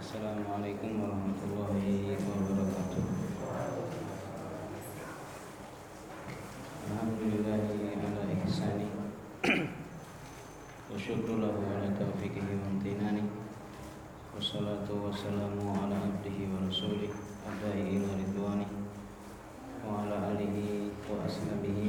Assalamualaikum warahmatullahi wabarakatuh. Alhamdulillahi ala ihsani wa syukru lahu ala taufiqihi wa amtinani wa salatu wa salamu ala abdihi wa rasulih alihi wa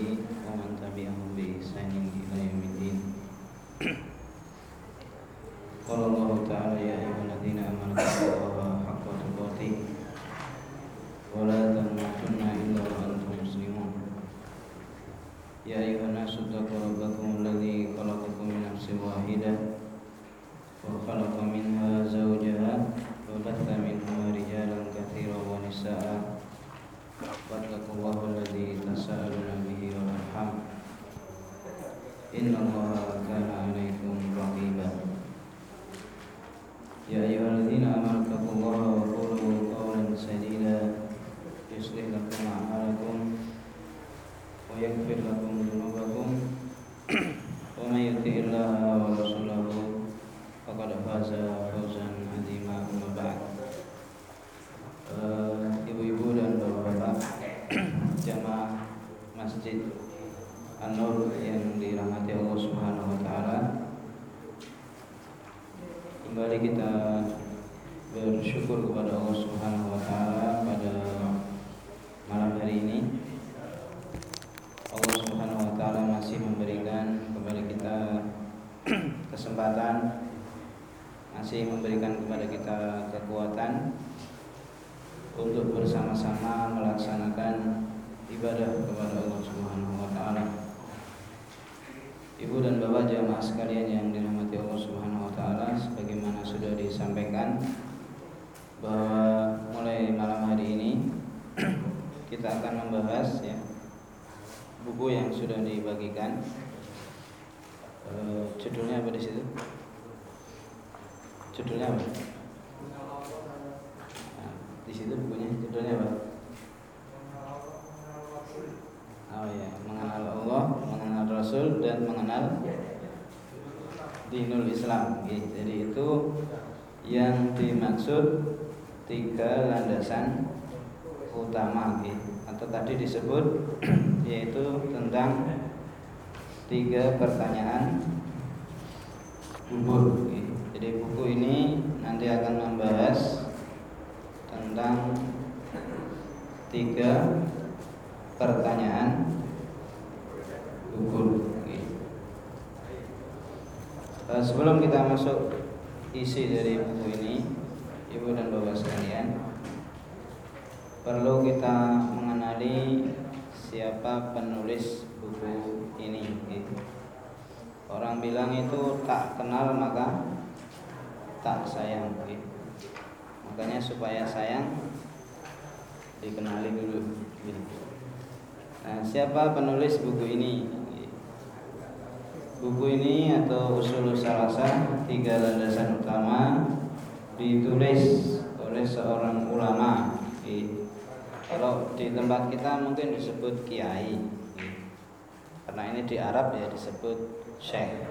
memberikan kepada kita kekuatan untuk bersama-sama melaksanakan ibadah kepada Allah Subhanahu wa taala. Ibu dan Bapak jamaah sekalian yang dirahmati Allah Subhanahu wa taala, sebagaimana sudah disampaikan bahwa mulai malam hari ini kita akan membahas ya buku yang sudah dibagikan. E, judulnya apa di situ? Judulnya apa? Nah, di situ bukunya judulnya apa? Oh ya, mengenal Allah, mengenal Rasul dan mengenal dinul Islam. Jadi itu yang dimaksud tiga landasan utama atau tadi disebut yaitu tentang tiga pertanyaan kubur. Jadi buku ini nanti akan membahas tentang tiga pertanyaan kubur. Sebelum kita masuk isi dari buku ini, ibu dan bapak sekalian, perlu kita mengenali siapa penulis buku ini. Orang bilang itu tak kenal maka tak sayang. Makanya supaya sayang dikenali dulu. Nah, siapa penulis buku ini? Buku ini atau usul salasa tiga landasan utama ditulis oleh seorang ulama. Kalau di tempat kita mungkin disebut kiai, karena ini di Arab ya disebut syekh, gitu.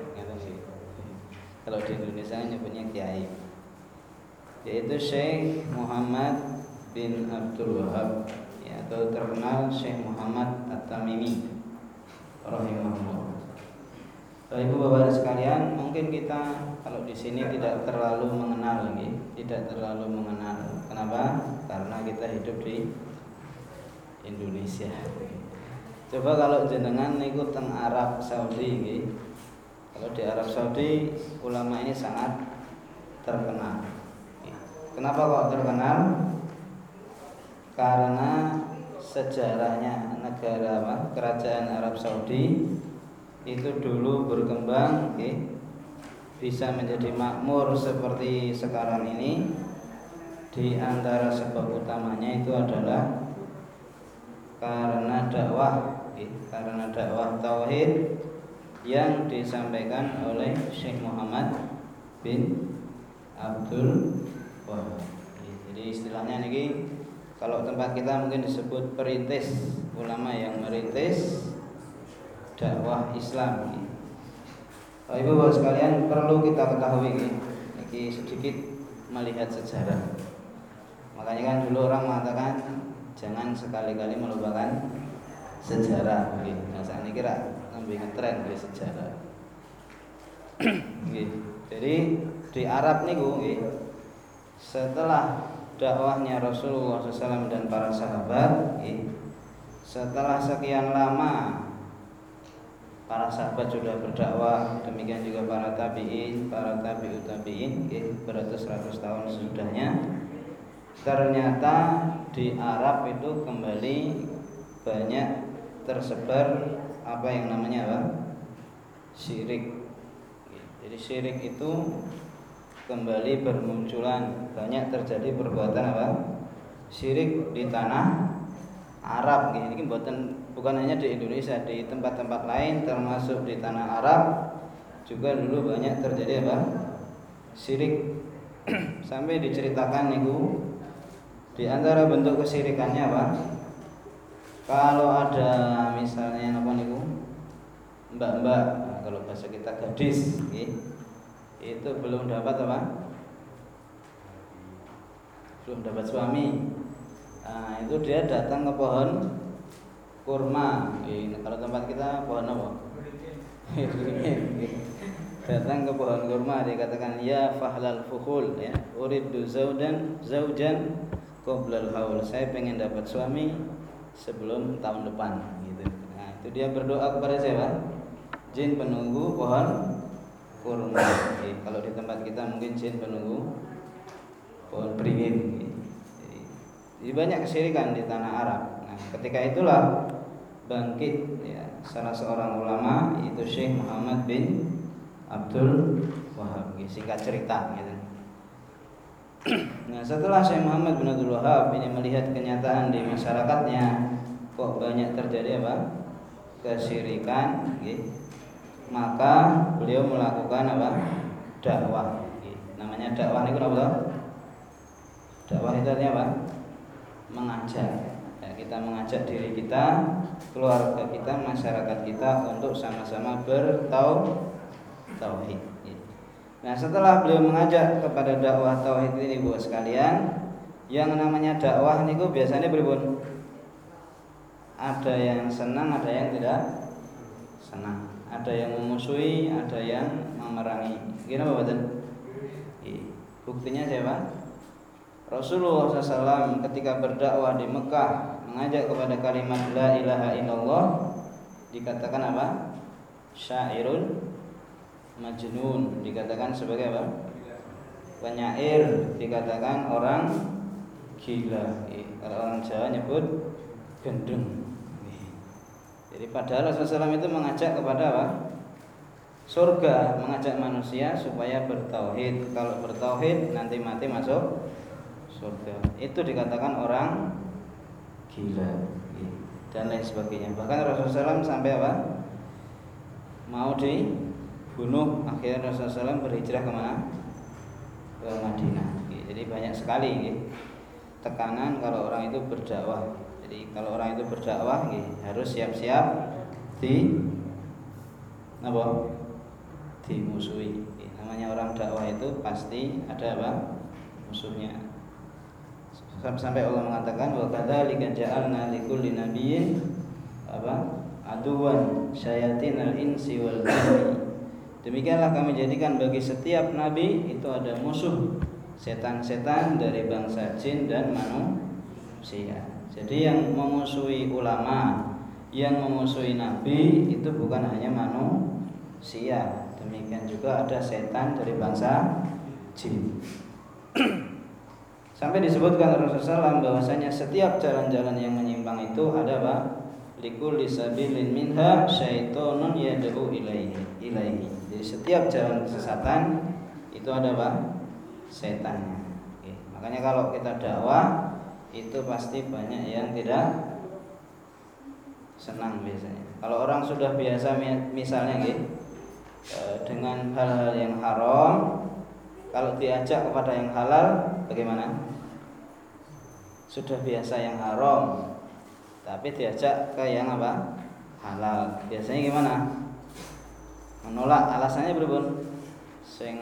Kalau di Indonesia nyebutnya kiai, yaitu Syekh Muhammad bin Abdul Wahab ya, atau terkenal Syekh Muhammad At-Tamimi rahimahullah. Ibu bapak sekalian, mungkin kita kalau di sini tidak terlalu mengenal lagi, tidak terlalu mengenal. Kenapa? Karena kita hidup di Indonesia. Coba kalau jenengan ikut teng Arab Saudi, gitu. Kalau di Arab Saudi ulama ini sangat terkenal. Kenapa kok terkenal? Karena sejarahnya negara? Kerajaan Arab Saudi itu dulu berkembang okay, bisa menjadi makmur seperti sekarang ini di antara sebab utamanya itu adalah karena dakwah okay, karena dakwah tauhid yang disampaikan oleh Syekh Muhammad bin Abdul Wahab. Jadi istilahnya ini kalau tempat kita mungkin disebut perintis ulama yang merintis dakwah Islam. Bapak Ibu Bapak sekalian perlu kita ketahui ini sedikit melihat sejarah. makanya kan dulu orang mengatakan jangan sekali-kali melupakan sejarah nah saat ini kira lebih ngetren dari sejarah gitu. jadi di Arab nih gue setelah dakwahnya Rasulullah SAW dan para sahabat setelah sekian lama para sahabat sudah berdakwah demikian juga para tabiin para tabiut tabiin beratus-ratus tahun sesudahnya ternyata di Arab itu kembali banyak tersebar apa yang namanya apa? Syirik. Jadi syirik itu kembali bermunculan. Banyak terjadi perbuatan apa? Syirik di tanah Arab. Ini buatan bukan hanya di Indonesia di tempat-tempat lain termasuk di tanah Arab juga dulu banyak terjadi apa? Syirik. Sampai diceritakan niku di antara bentuk kesyirikannya apa kalau ada misalnya apa niku? Mbak-mbak nah, kalau bahasa kita gadis itu belum dapat apa? Belum dapat suami. Nah, itu dia datang ke pohon kurma ini kalau tempat kita pohon apa? Datang ke pohon kurma dia katakan ya fahlal fuhul ya. Uridu zaudan zaujan qoblal haul. Saya pengen dapat suami sebelum tahun depan gitu nah itu dia berdoa kepada siapa jin penunggu pohon kurma Jadi, kalau di tempat kita mungkin jin penunggu pohon beringin jadi banyak kesyirikan di tanah Arab. Nah, ketika itulah bangkit ya, salah seorang ulama itu Syekh Muhammad bin Abdul Wahab. Singkat cerita gitu. Nah, setelah Syekh Muhammad bin Abdul Wahab ini melihat kenyataan di masyarakatnya kok banyak terjadi apa? kesyirikan gitu. Maka beliau melakukan apa? dakwah. Gitu. Namanya dakwah itu apa? Dakwah itu artinya apa? mengajak ya, kita mengajak diri kita keluarga kita masyarakat kita untuk sama-sama bertau tauhid ya. Nah setelah beliau mengajak kepada dakwah tauhid ini buat sekalian yang namanya dakwah ini biasanya beribun ada yang senang ada yang tidak senang ada yang memusuhi ada yang memerangi gimana Bapak Buktinya siapa? Rasulullah SAW ketika berdakwah di Mekah mengajak kepada kalimat la ilaha illallah dikatakan apa? Syairun majnun dikatakan sebagai apa? Penyair dikatakan orang gila. Orang Jawa nyebut gendeng. Jadi padahal Rasulullah SAW itu mengajak kepada apa? Surga, mengajak manusia supaya bertauhid. Kalau bertauhid nanti mati masuk surga itu dikatakan orang gila dan lain sebagainya bahkan Rasulullah SAW sampai apa mau dibunuh akhirnya Rasulullah SAW berhijrah ke mana ke Madinah. Jadi banyak sekali tekanan kalau orang itu berdakwah. Jadi kalau orang itu berdakwah harus siap-siap di apa? Dimusuhi. Namanya orang dakwah itu pasti ada apa? Musuhnya. Sampai Allah mengatakan wa kadzalika ja'alna likulli nabiyyin apa? Aduwan syayatin al-insi wal jinni demikianlah kami jadikan bagi setiap nabi itu ada musuh setan-setan dari bangsa jin dan manusia jadi yang memusuhi ulama yang memusuhi nabi itu bukan hanya manusia demikian juga ada setan dari bangsa jin Sampai disebutkan Rasulullah SAW bahwasanya setiap jalan-jalan yang menyimpang itu ada apa? Likul lisabilin minha syaitonun yad'u ilaihi ilaihi. Jadi setiap jalan kesesatan itu ada apa? Setannya. Oke. Makanya kalau kita dakwah itu pasti banyak yang tidak senang biasanya. Kalau orang sudah biasa misalnya gitu, dengan hal-hal yang haram, kalau diajak kepada yang halal, bagaimana? sudah biasa yang haram tapi diajak ke yang apa halal biasanya gimana menolak. Alasannya berapa sing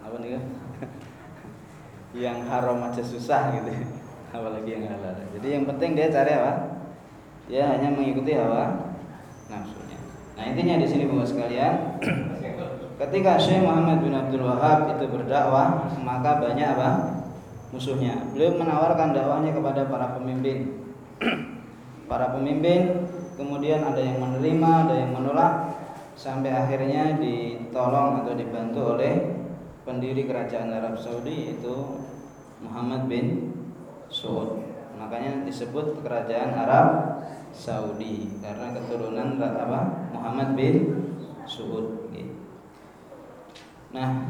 apa nih yang haram aja susah gitu. Apalagi yang halal. Jadi yang penting dia cari apa? Dia hanya mengikuti hawa nafsunya. Nah intinya di sini bapak sekalian ketika Syekh Muhammad bin Abdul Wahab itu berdakwah maka banyak apa? Musuhnya. Beliau menawarkan dakwahnya kepada para pemimpin. Para pemimpin kemudian ada yang menerima ada yang menolak sampai akhirnya ditolong atau dibantu oleh pendiri kerajaan Arab Saudi yaitu Muhammad bin Saud. Makanya disebut kerajaan Arab Saudi karena keturunan apa? Muhammad bin Saud. Nah,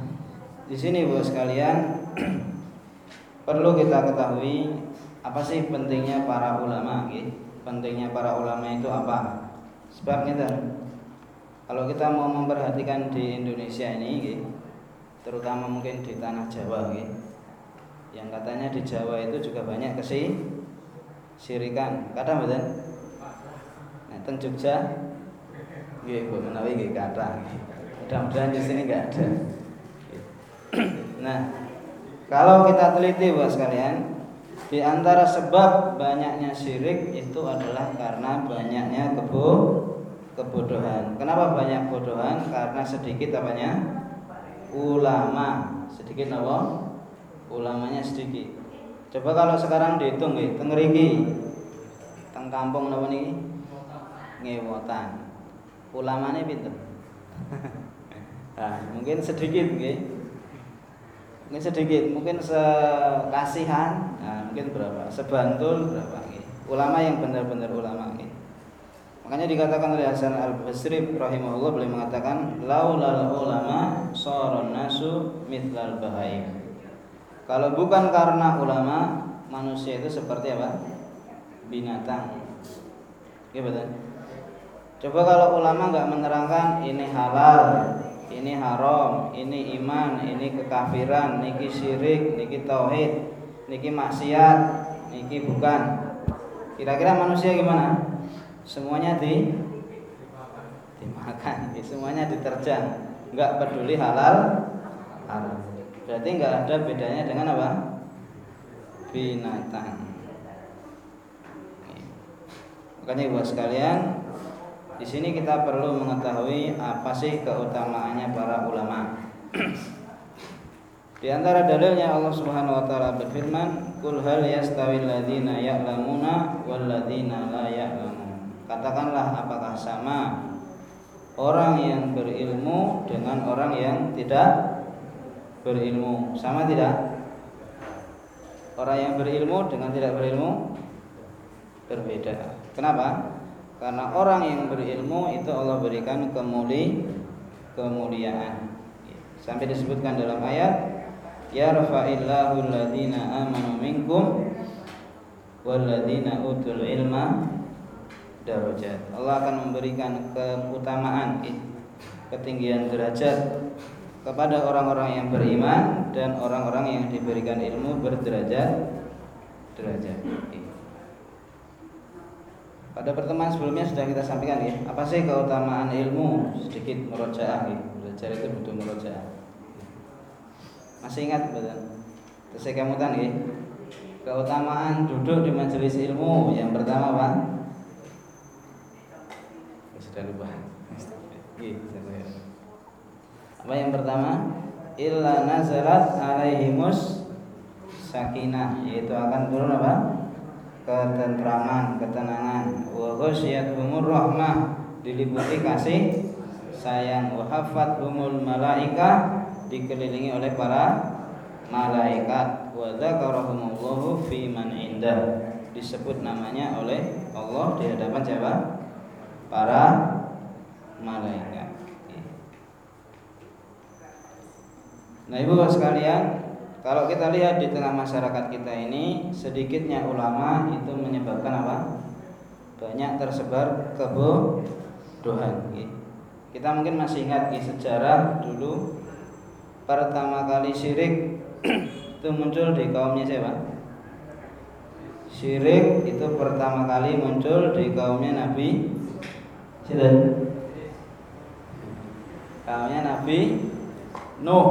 di sini Bu sekalian perlu kita ketahui apa sih pentingnya para ulama gitu. Pentingnya para ulama itu apa? Sebab kita kalau kita mau memperhatikan di Indonesia ini terutama mungkin di tanah Jawa yang katanya di Jawa itu juga banyak kesi sirikan kata betul nah teng Jogja nggih Bu menawi nggih kata mudah-mudahan di sini enggak ada. Nah kalau kita teliti buat sekalian di antara sebab banyaknya syirik itu adalah karena banyaknya kebo kebodohan. Kenapa banyak bodohan? Karena sedikit apanya? Ulama. Sedikit apa? ulamanya sedikit coba kalau sekarang dihitung nih tengeriki teng kampung napa niki ngewotan ulamanya pinter nah, mungkin sedikit nggih mungkin sedikit mungkin sekasihan nah, mungkin berapa sebantul berapa ulama yang benar-benar ulama makanya dikatakan oleh Hasan Al Basri rahimahullah beliau mengatakan laulal ulama saron nasu mithlal bahaim kalau bukan karena ulama, manusia itu seperti apa? Binatang. Ya betul. Coba kalau ulama nggak menerangkan ini halal, ini haram, ini iman, ini kekafiran, niki syirik, niki tauhid, niki maksiat, niki bukan. Kira-kira manusia gimana? Semuanya di dimakan, semuanya diterjang, nggak peduli halal, haram. Berarti nggak ada bedanya dengan apa? Binatang. Makanya buat sekalian, di sini kita perlu mengetahui apa sih keutamaannya para ulama. Di antara dalilnya Allah Subhanahu wa taala berfirman, "Qul hal yastawi alladziina ya'lamuna wal ladziina la ya'lamun." Katakanlah apakah sama orang yang berilmu dengan orang yang tidak berilmu? Sama tidak? Orang yang berilmu dengan tidak berilmu berbeda. Kenapa? Karena orang yang berilmu itu Allah berikan kemuli kemuliaan. Sampai disebutkan dalam ayat ya rafa'illahu alladhina amanu minkum walladhina utul ilma darajat Allah akan memberikan keutamaan ketinggian derajat kepada orang-orang yang beriman dan orang-orang yang diberikan ilmu berderajat derajat. Pada pertemuan sebelumnya sudah kita sampaikan ya, apa sih keutamaan ilmu? Sedikit merojaah ya. Belajar itu butuh merojaah. Masih ingat betul? Terus saya kemutan ya. Keutamaan duduk di majelis ilmu yang pertama Pak. Sudah lupa. Iya, apa yang pertama? Illa nazalat alaihimus sakinah yaitu akan turun apa? ketentraman, ketenangan. Wa ghasyiyatuhumur rahmah diliputi kasih sayang wa hafathumul malaika dikelilingi oleh para malaikat wa dzakarahumullahu fi man indah disebut namanya oleh Allah di hadapan siapa? Para malaikat. Nah ibu sekalian Kalau kita lihat di tengah masyarakat kita ini Sedikitnya ulama itu menyebabkan apa? Banyak tersebar kebodohan Kita mungkin masih ingat di sejarah dulu Pertama kali syirik itu muncul di kaumnya siapa? Syirik itu pertama kali muncul di kaumnya Nabi Siapa? Kaumnya Nabi Nuh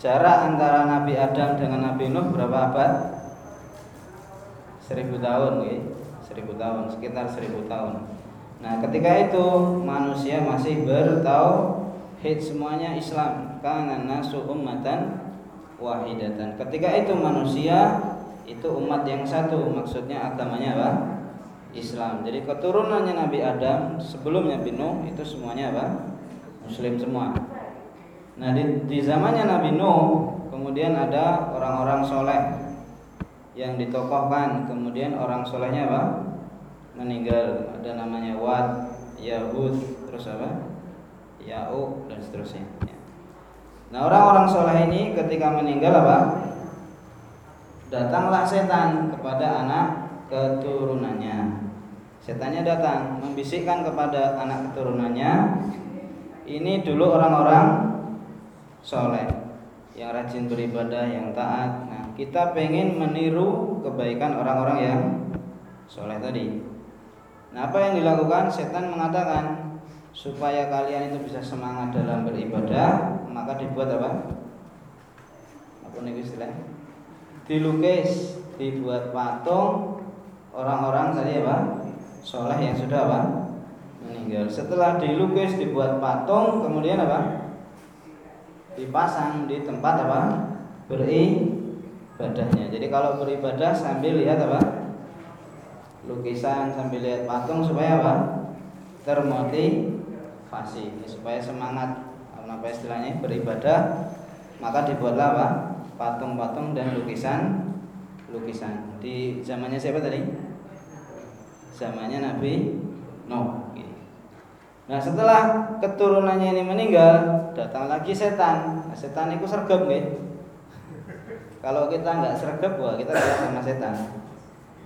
Jarak antara Nabi Adam dengan Nabi Nuh berapa abad? Seribu tahun, ya. seribu tahun, sekitar seribu tahun. Nah, ketika itu manusia masih bertauhid semuanya Islam. Karena nasu ummatan wahidatan. Ketika itu manusia itu umat yang satu, maksudnya agamanya apa? Islam. Jadi keturunannya Nabi Adam sebelumnya Nabi Nuh itu semuanya apa? Muslim semua. Nah di, di zamannya Nabi Nuh kemudian ada orang-orang soleh yang ditokohkan kemudian orang solehnya apa meninggal ada namanya Wad, Yahud, terus apa Ya'uq dan seterusnya. Nah orang-orang soleh ini ketika meninggal apa datanglah setan kepada anak keturunannya. Setannya datang membisikkan kepada anak keturunannya ini dulu orang-orang soleh, yang rajin beribadah, yang taat. Nah, kita pengen meniru kebaikan orang-orang yang soleh tadi. Nah, apa yang dilakukan? Setan mengatakan supaya kalian itu bisa semangat dalam beribadah, maka dibuat apa? Apa nih istilah? Dilukis, dibuat patung orang-orang tadi apa? Soleh yang sudah apa? Meninggal. Setelah dilukis, dibuat patung, kemudian apa? dipasang di tempat apa beribadahnya jadi kalau beribadah sambil lihat apa lukisan sambil lihat patung supaya apa termotivasi supaya semangat apa istilahnya beribadah maka dibuatlah apa patung-patung dan lukisan lukisan di zamannya siapa tadi zamannya Nabi Nuh Nah setelah keturunannya ini meninggal datang lagi setan. Nah, setan itu sergap nih. Kalau kita nggak sergap, wah kita kalah sama setan.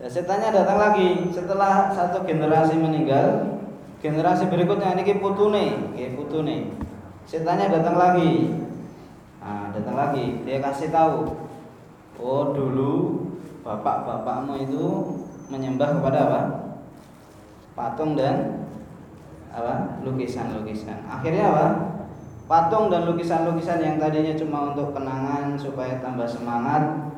Dan setannya datang lagi setelah satu generasi meninggal, generasi berikutnya ini putune, ya putune. Setannya datang lagi. Nah, datang lagi, dia kasih tahu. Oh dulu bapak-bapakmu itu menyembah kepada apa? Patung dan apa lukisan-lukisan akhirnya apa patung dan lukisan-lukisan yang tadinya cuma untuk kenangan supaya tambah semangat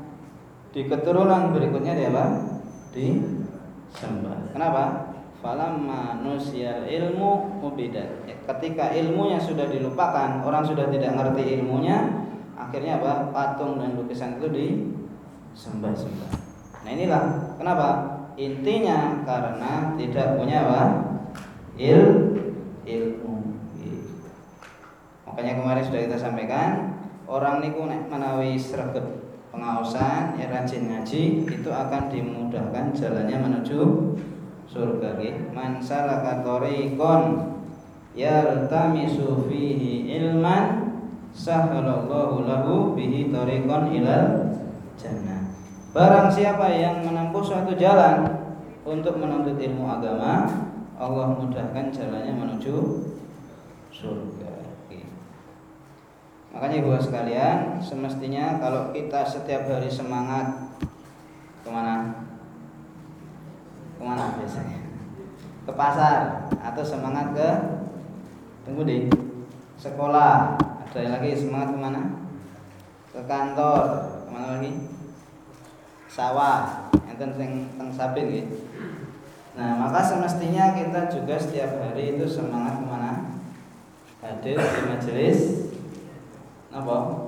di keturunan berikutnya dia apa disembah kenapa falamma nusyal ilmu mubidat ketika ilmunya sudah dilupakan orang sudah tidak ngerti ilmunya akhirnya apa? Patung dan lukisan itu disembah-sembah. Nah inilah kenapa? Intinya karena tidak punya apa? Il ilmu. Makanya kemarin sudah kita sampaikan orang niku nek menawi sregep pengawasan ya rajin ngaji itu akan dimudahkan jalannya menuju surga nggih man salaka tariqon yaltamisu fihi ilman sahalallahu lahu bihi tariqon ilal jannah barang siapa yang menempuh suatu jalan untuk menuntut ilmu agama Allah mudahkan jalannya menuju surga. Makanya ibu sekalian, semestinya kalau kita setiap hari semangat ke mana? Ke mana biasanya? Ke pasar atau semangat ke tunggu deh sekolah. Ada lagi semangat ke mana? Ke kantor. Ke mana lagi? Sawah. Enten sing teng sabin gitu Nah, maka semestinya kita juga setiap hari itu semangat ke mana? Hadir di majelis apa?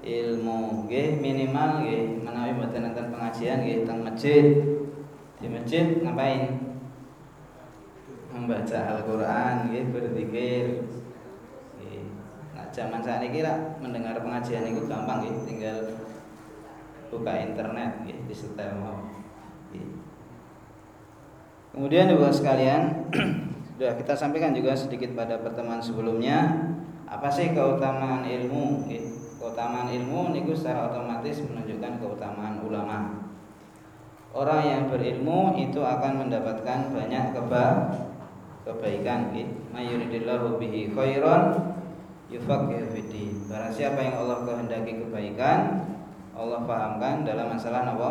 Ilmu, nggih minimal nggih menawi mboten nonton pengajian nggih teng masjid. Di masjid ngapain? Membaca Al-Qur'an berzikir. Nggih. Nah, zaman saat ini lah mendengar pengajian itu gampang nggih, tinggal buka internet nggih di setel mau. Kemudian ibu sekalian, sudah kita sampaikan juga sedikit pada pertemuan sebelumnya, apa sih keutamaan ilmu? Keutamaan ilmu niku secara otomatis menunjukkan keutamaan ulama. Orang yang berilmu itu akan mendapatkan banyak keba kebaikan. Mayuridillahu bihi khairan yufaqihu. Barang siapa yang Allah kehendaki kebaikan, Allah pahamkan dalam masalah apa?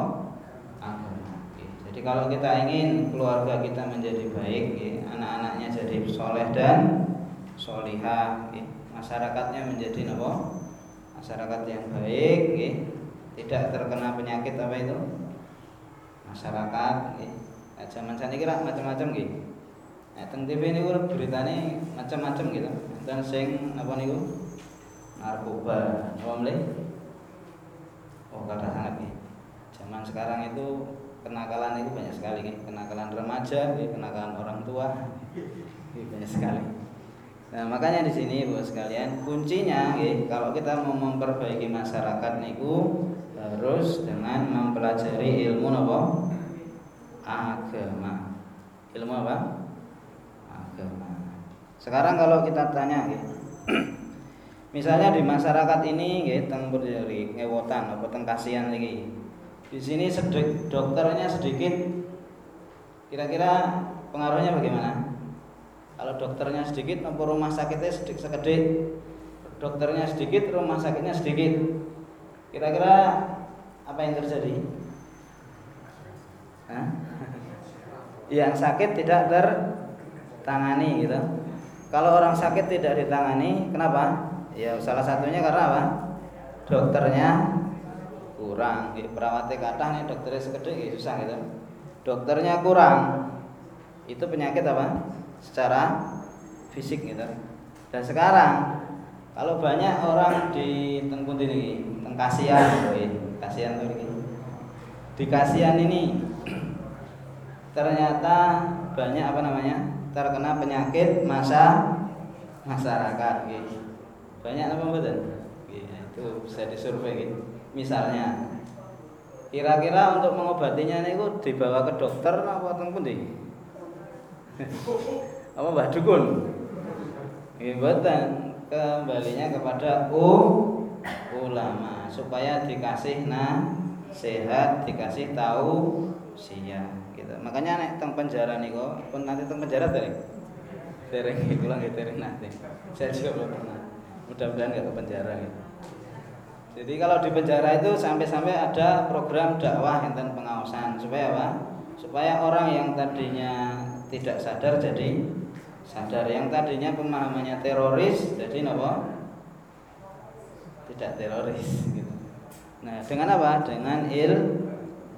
Jadi kalau kita ingin keluarga kita menjadi baik, ya, anak-anaknya jadi soleh dan solihah, ya, masyarakatnya menjadi apa? masyarakat yang baik tidak terkena penyakit apa itu masyarakat nggih nah, zaman macam-macam nggih Nah, teng TV ini gue beritanya macam-macam gitu. Dan sing apa nih narkoba, apa mulai? Oh kata sangat nih. Zaman sekarang itu kenakalan itu banyak sekali nih. Kenakalan remaja, nih, kenakalan orang tua, nih, banyak sekali. Nah makanya di sini buat sekalian kuncinya, nih, kalau kita mau memperbaiki masyarakat niku harus dengan mempelajari ilmu apa? Agama. Ilmu apa? Sekarang kalau kita tanya. Misalnya di masyarakat ini gitu, teng berdiri ngewotan apa teng kasihan lagi. Di sini sedek, dokternya sedikit kira-kira pengaruhnya bagaimana? Kalau dokternya sedikit, apa rumah sakitnya sedikit sekedek? Dokternya sedikit, rumah sakitnya sedikit. Kira-kira apa yang terjadi? Hah? Yang sakit tidak tertangani gitu. Kalau orang sakit tidak ditangani, kenapa? Ya salah satunya karena apa? Dokternya kurang. Ya, perawatnya kata nih dokternya sekedar ya susah gitu. Dokternya kurang. Itu penyakit apa? Secara fisik gitu. Dan sekarang kalau banyak orang di tengkun ini, tengkasian, kasihan tuh ini. Di kasihan ini ternyata banyak apa namanya? terkena penyakit masa masyarakat gitu. Banyak apa betul? Gitu. Itu bisa disurvei gitu. Misalnya kira-kira untuk mengobatinya itu dibawa ke dokter apa teng pundi? apa Mbah Dukun? Nggih kembalinya kepada u ulama supaya dikasih nah sehat dikasih tahu gitu. Makanya nek teng penjara nih kok, pun nanti teng penjara tadi. Tereng pulang gitu tereng nanti. Saya juga belum pernah. Mudah-mudahan nggak ke penjara gitu. Jadi kalau di penjara itu sampai-sampai ada program dakwah dan pengawasan supaya apa? Supaya orang yang tadinya tidak sadar jadi sadar yang tadinya pemahamannya teroris jadi apa? Tidak teroris gitu. Nah, dengan apa? Dengan il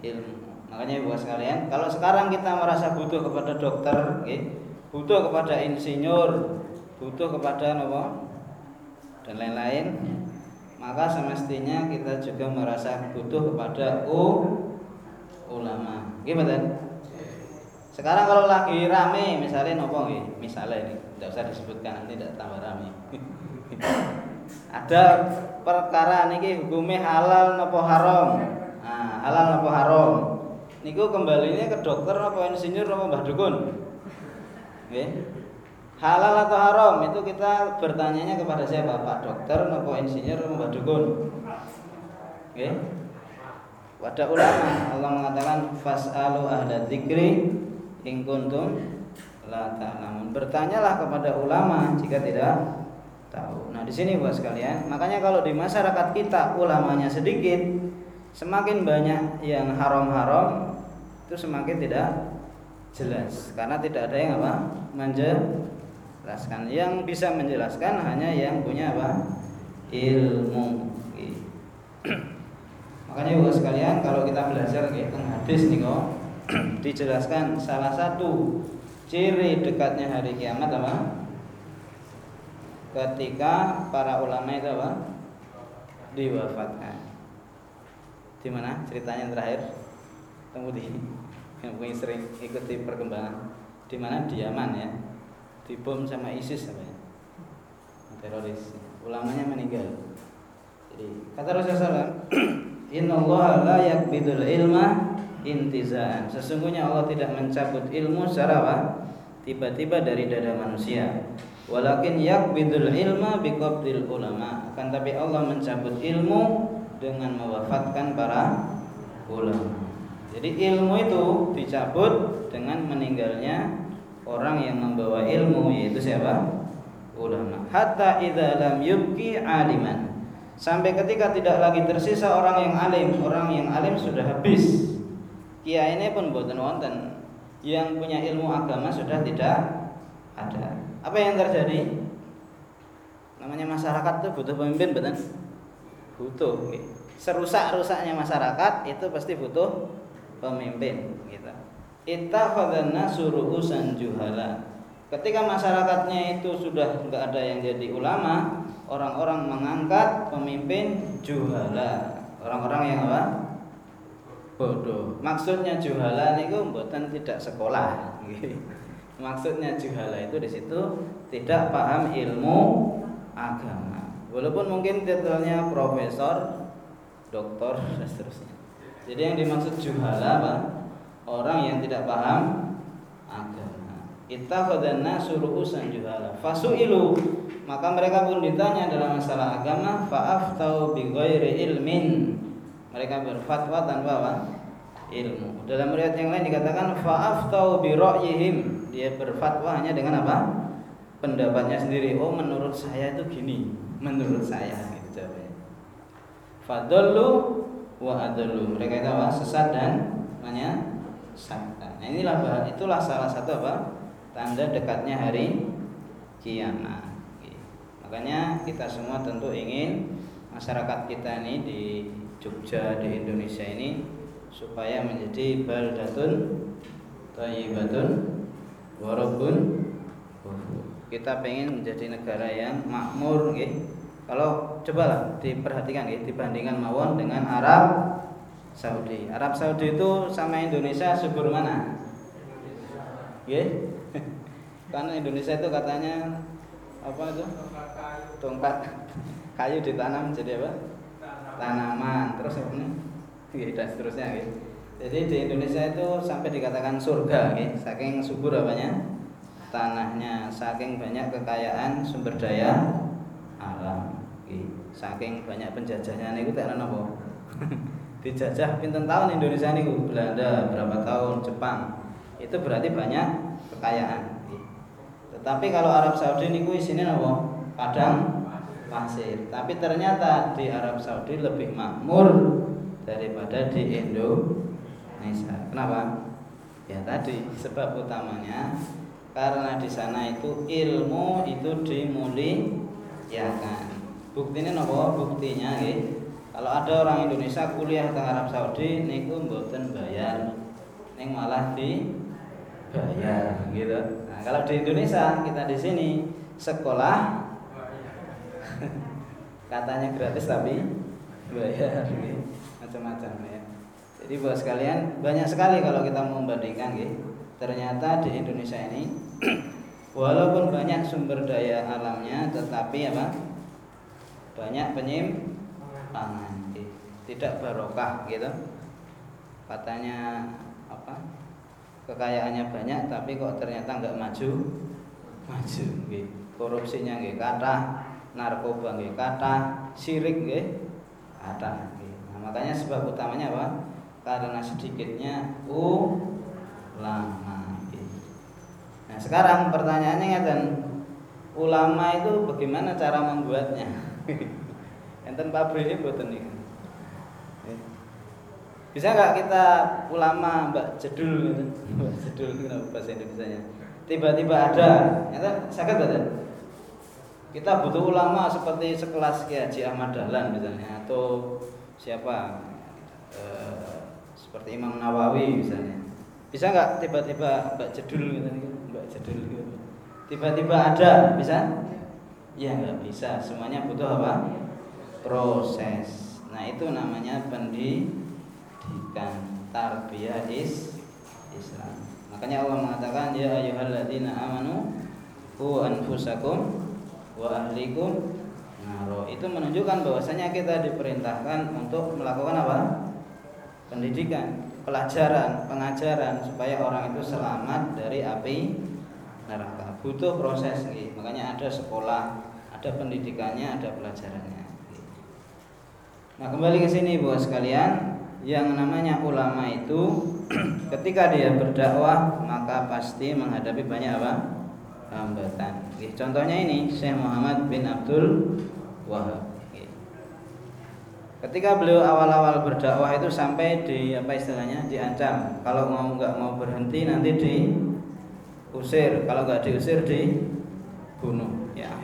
ilmu Makanya ibu sekalian, kalau sekarang kita merasa butuh kepada dokter, okay, butuh kepada insinyur, butuh kepada apa dan lain-lain, maka semestinya kita juga merasa butuh kepada u ulama. Gimana? Sekarang kalau lagi rame, misalnya nopo nih, misalnya ini, tidak usah disebutkan nanti tidak tambah rame. Ada perkara niki hukumnya halal nopo haram. Nah, halal nopo haram niku kembalinya ke dokter apa insinyur apa mbah dukun? Okay. halal atau haram? Itu kita bertanyanya kepada siapa? Pak dokter apa insinyur apa mbah dukun? Okay. pada ulama Allah mengatakan fasalu ahla dzikri in kuntum la ta'lamun. Bertanyalah kepada ulama jika tidak tahu. Nah di sini buat sekalian makanya kalau di masyarakat kita ulamanya sedikit semakin banyak yang haram-haram itu semakin tidak jelas. Karena tidak ada yang apa? Menjelaskan. Yang bisa menjelaskan hanya yang punya apa? Ilmu. Makanya ibu sekalian kalau kita belajar gitu hadis nih kok dijelaskan salah satu ciri dekatnya hari kiamat apa? Ketika para ulama itu apa? Diwafatkan. Di mana? Ceritanya yang terakhir Temudi yang mungkin sering ikuti perkembangan. Di mana di Yaman ya. Dibom sama ISIS apa ya? Teroris. Ulamanya meninggal. Jadi kata Rasulullah Inna Allah la yakbidul ilma intizaan sesungguhnya Allah tidak mencabut ilmu secara apa? Tiba-tiba dari dada manusia. Walakin yakbidul ilma biqabdil ulama. Akan tapi Allah mencabut ilmu dengan mewafatkan para ulama jadi ilmu itu dicabut dengan meninggalnya orang yang membawa ilmu yaitu siapa? Ulama. Hatta idza lam yubqi aliman. Sampai ketika tidak lagi tersisa orang yang alim, orang yang alim sudah habis. Kiai ini pun boten wonten. Yang punya ilmu agama sudah tidak ada. Apa yang terjadi? Namanya masyarakat itu butuh pemimpin, betul? butuh serusak-rusaknya masyarakat itu pasti butuh pemimpin gitu. Ittakhadhanna suruhusan juhala. Ketika masyarakatnya itu sudah enggak ada yang jadi ulama orang-orang mengangkat pemimpin juhala. Orang-orang yang apa? Bodoh. Maksudnya juhala itu buatan tidak sekolah. Maksudnya juhala itu di situ tidak paham ilmu agama. Walaupun mungkin titelnya profesor doktor dan seterusnya. Jadi yang dimaksud juhala apa? Orang yang tidak paham agama. Ittakhadhanna suruhusan juhala. Fasu'ilu maka mereka pun ditanya dalam masalah agama fa'aftau bi ilmin. Mereka berfatwa tanpa apa? ilmu. Dalam riwayat yang lain dikatakan fa'aftau bi ra'yihim. Dia berfatwa hanya dengan apa? pendapatnya sendiri. Oh, menurut saya itu gini. Menurut saya gitu jawabnya fadallu wa adallu. Mereka itu apa? Sesat dan sesat nah inilah itulah salah satu apa? Tanda dekatnya hari kiamat. Makanya kita semua tentu ingin masyarakat kita ini di Jogja di Indonesia ini supaya menjadi baldatun thayyibatun warabun kita pengen menjadi negara yang makmur gitu kalau cobalah diperhatikan ya, dibandingkan mawon dengan Arab Saudi. Arab Saudi itu sama Indonesia subur mana? Ya. Karena Indonesia itu katanya apa itu? Tongkat kayu ditanam jadi apa? Tanaman. Terus apa nih? Ya, dan seterusnya ya. Jadi di Indonesia itu sampai dikatakan surga ya, saking subur apanya? Tanahnya, saking banyak kekayaan sumber daya alam saking banyak penjajahnya niku tak apa dijajah pinten tahun Indonesia niku? Belanda berapa tahun? Jepang. Itu berarti banyak kekayaan. Tetapi kalau Arab Saudi niku isinya apa padang pasir. Tapi ternyata di Arab Saudi lebih makmur daripada di Indonesia. Kenapa? Ya tadi sebab utamanya karena di sana itu ilmu itu dimuliakan Buktinya nopo? Buktinya nggih. Kalau ada orang Indonesia kuliah di Arab Saudi niku mboten bayar. Ning malah di bayar gitu. Nah, kalau di Indonesia kita di sini sekolah katanya gratis tapi bayar gitu. macam-macam ya. Jadi buat sekalian banyak sekali kalau kita membandingkan gitu. Ternyata di Indonesia ini walaupun banyak sumber daya alamnya tetapi apa? Banyak penyimpangan tidak barokah gitu. Katanya apa kekayaannya banyak tapi kok ternyata nggak maju maju gitu. korupsinya nggih kata narkoba nggih kata sirik nggih kata nah, makanya sebab utamanya apa? Karena sedikitnya ulama nah sekarang pertanyaannya ngeten ulama itu bagaimana cara membuatnya enten pabrik boten nih bisa nggak kita ulama mbak jedul gitu? Mbak jedul kenapa bahasa Indonesia nya tiba-tiba ada nyata sakit betul kita butuh ulama seperti sekelas Kiai Haji Ahmad Dahlan misalnya atau siapa? E, seperti Imam Nawawi misalnya. Bisa nggak tiba-tiba mbak jedul gitu mbak jedul gitu? Tiba-tiba ada bisa Ya nggak bisa, semuanya butuh apa? Proses. Nah itu namanya pendidikan tarbiyah is Islam. Makanya Allah mengatakan ya ayyuhalladzina amanu qu anfusakum wa ahlikum naro. Itu menunjukkan bahwasanya kita diperintahkan untuk melakukan apa? Pendidikan, pelajaran, pengajaran supaya orang itu selamat dari api neraka. Butuh proses nih. Makanya ada sekolah ada pendidikannya, ada pelajarannya. Nah, kembali ke sini buat sekalian, yang namanya ulama itu ketika dia berdakwah maka pasti menghadapi banyak apa? hambatan. Contohnya ini Syekh Muhammad bin Abdul Wahab. Ketika beliau awal-awal berdakwah itu sampai di apa istilahnya diancam kalau mau nggak mau berhenti nanti diusir kalau nggak diusir dibunuh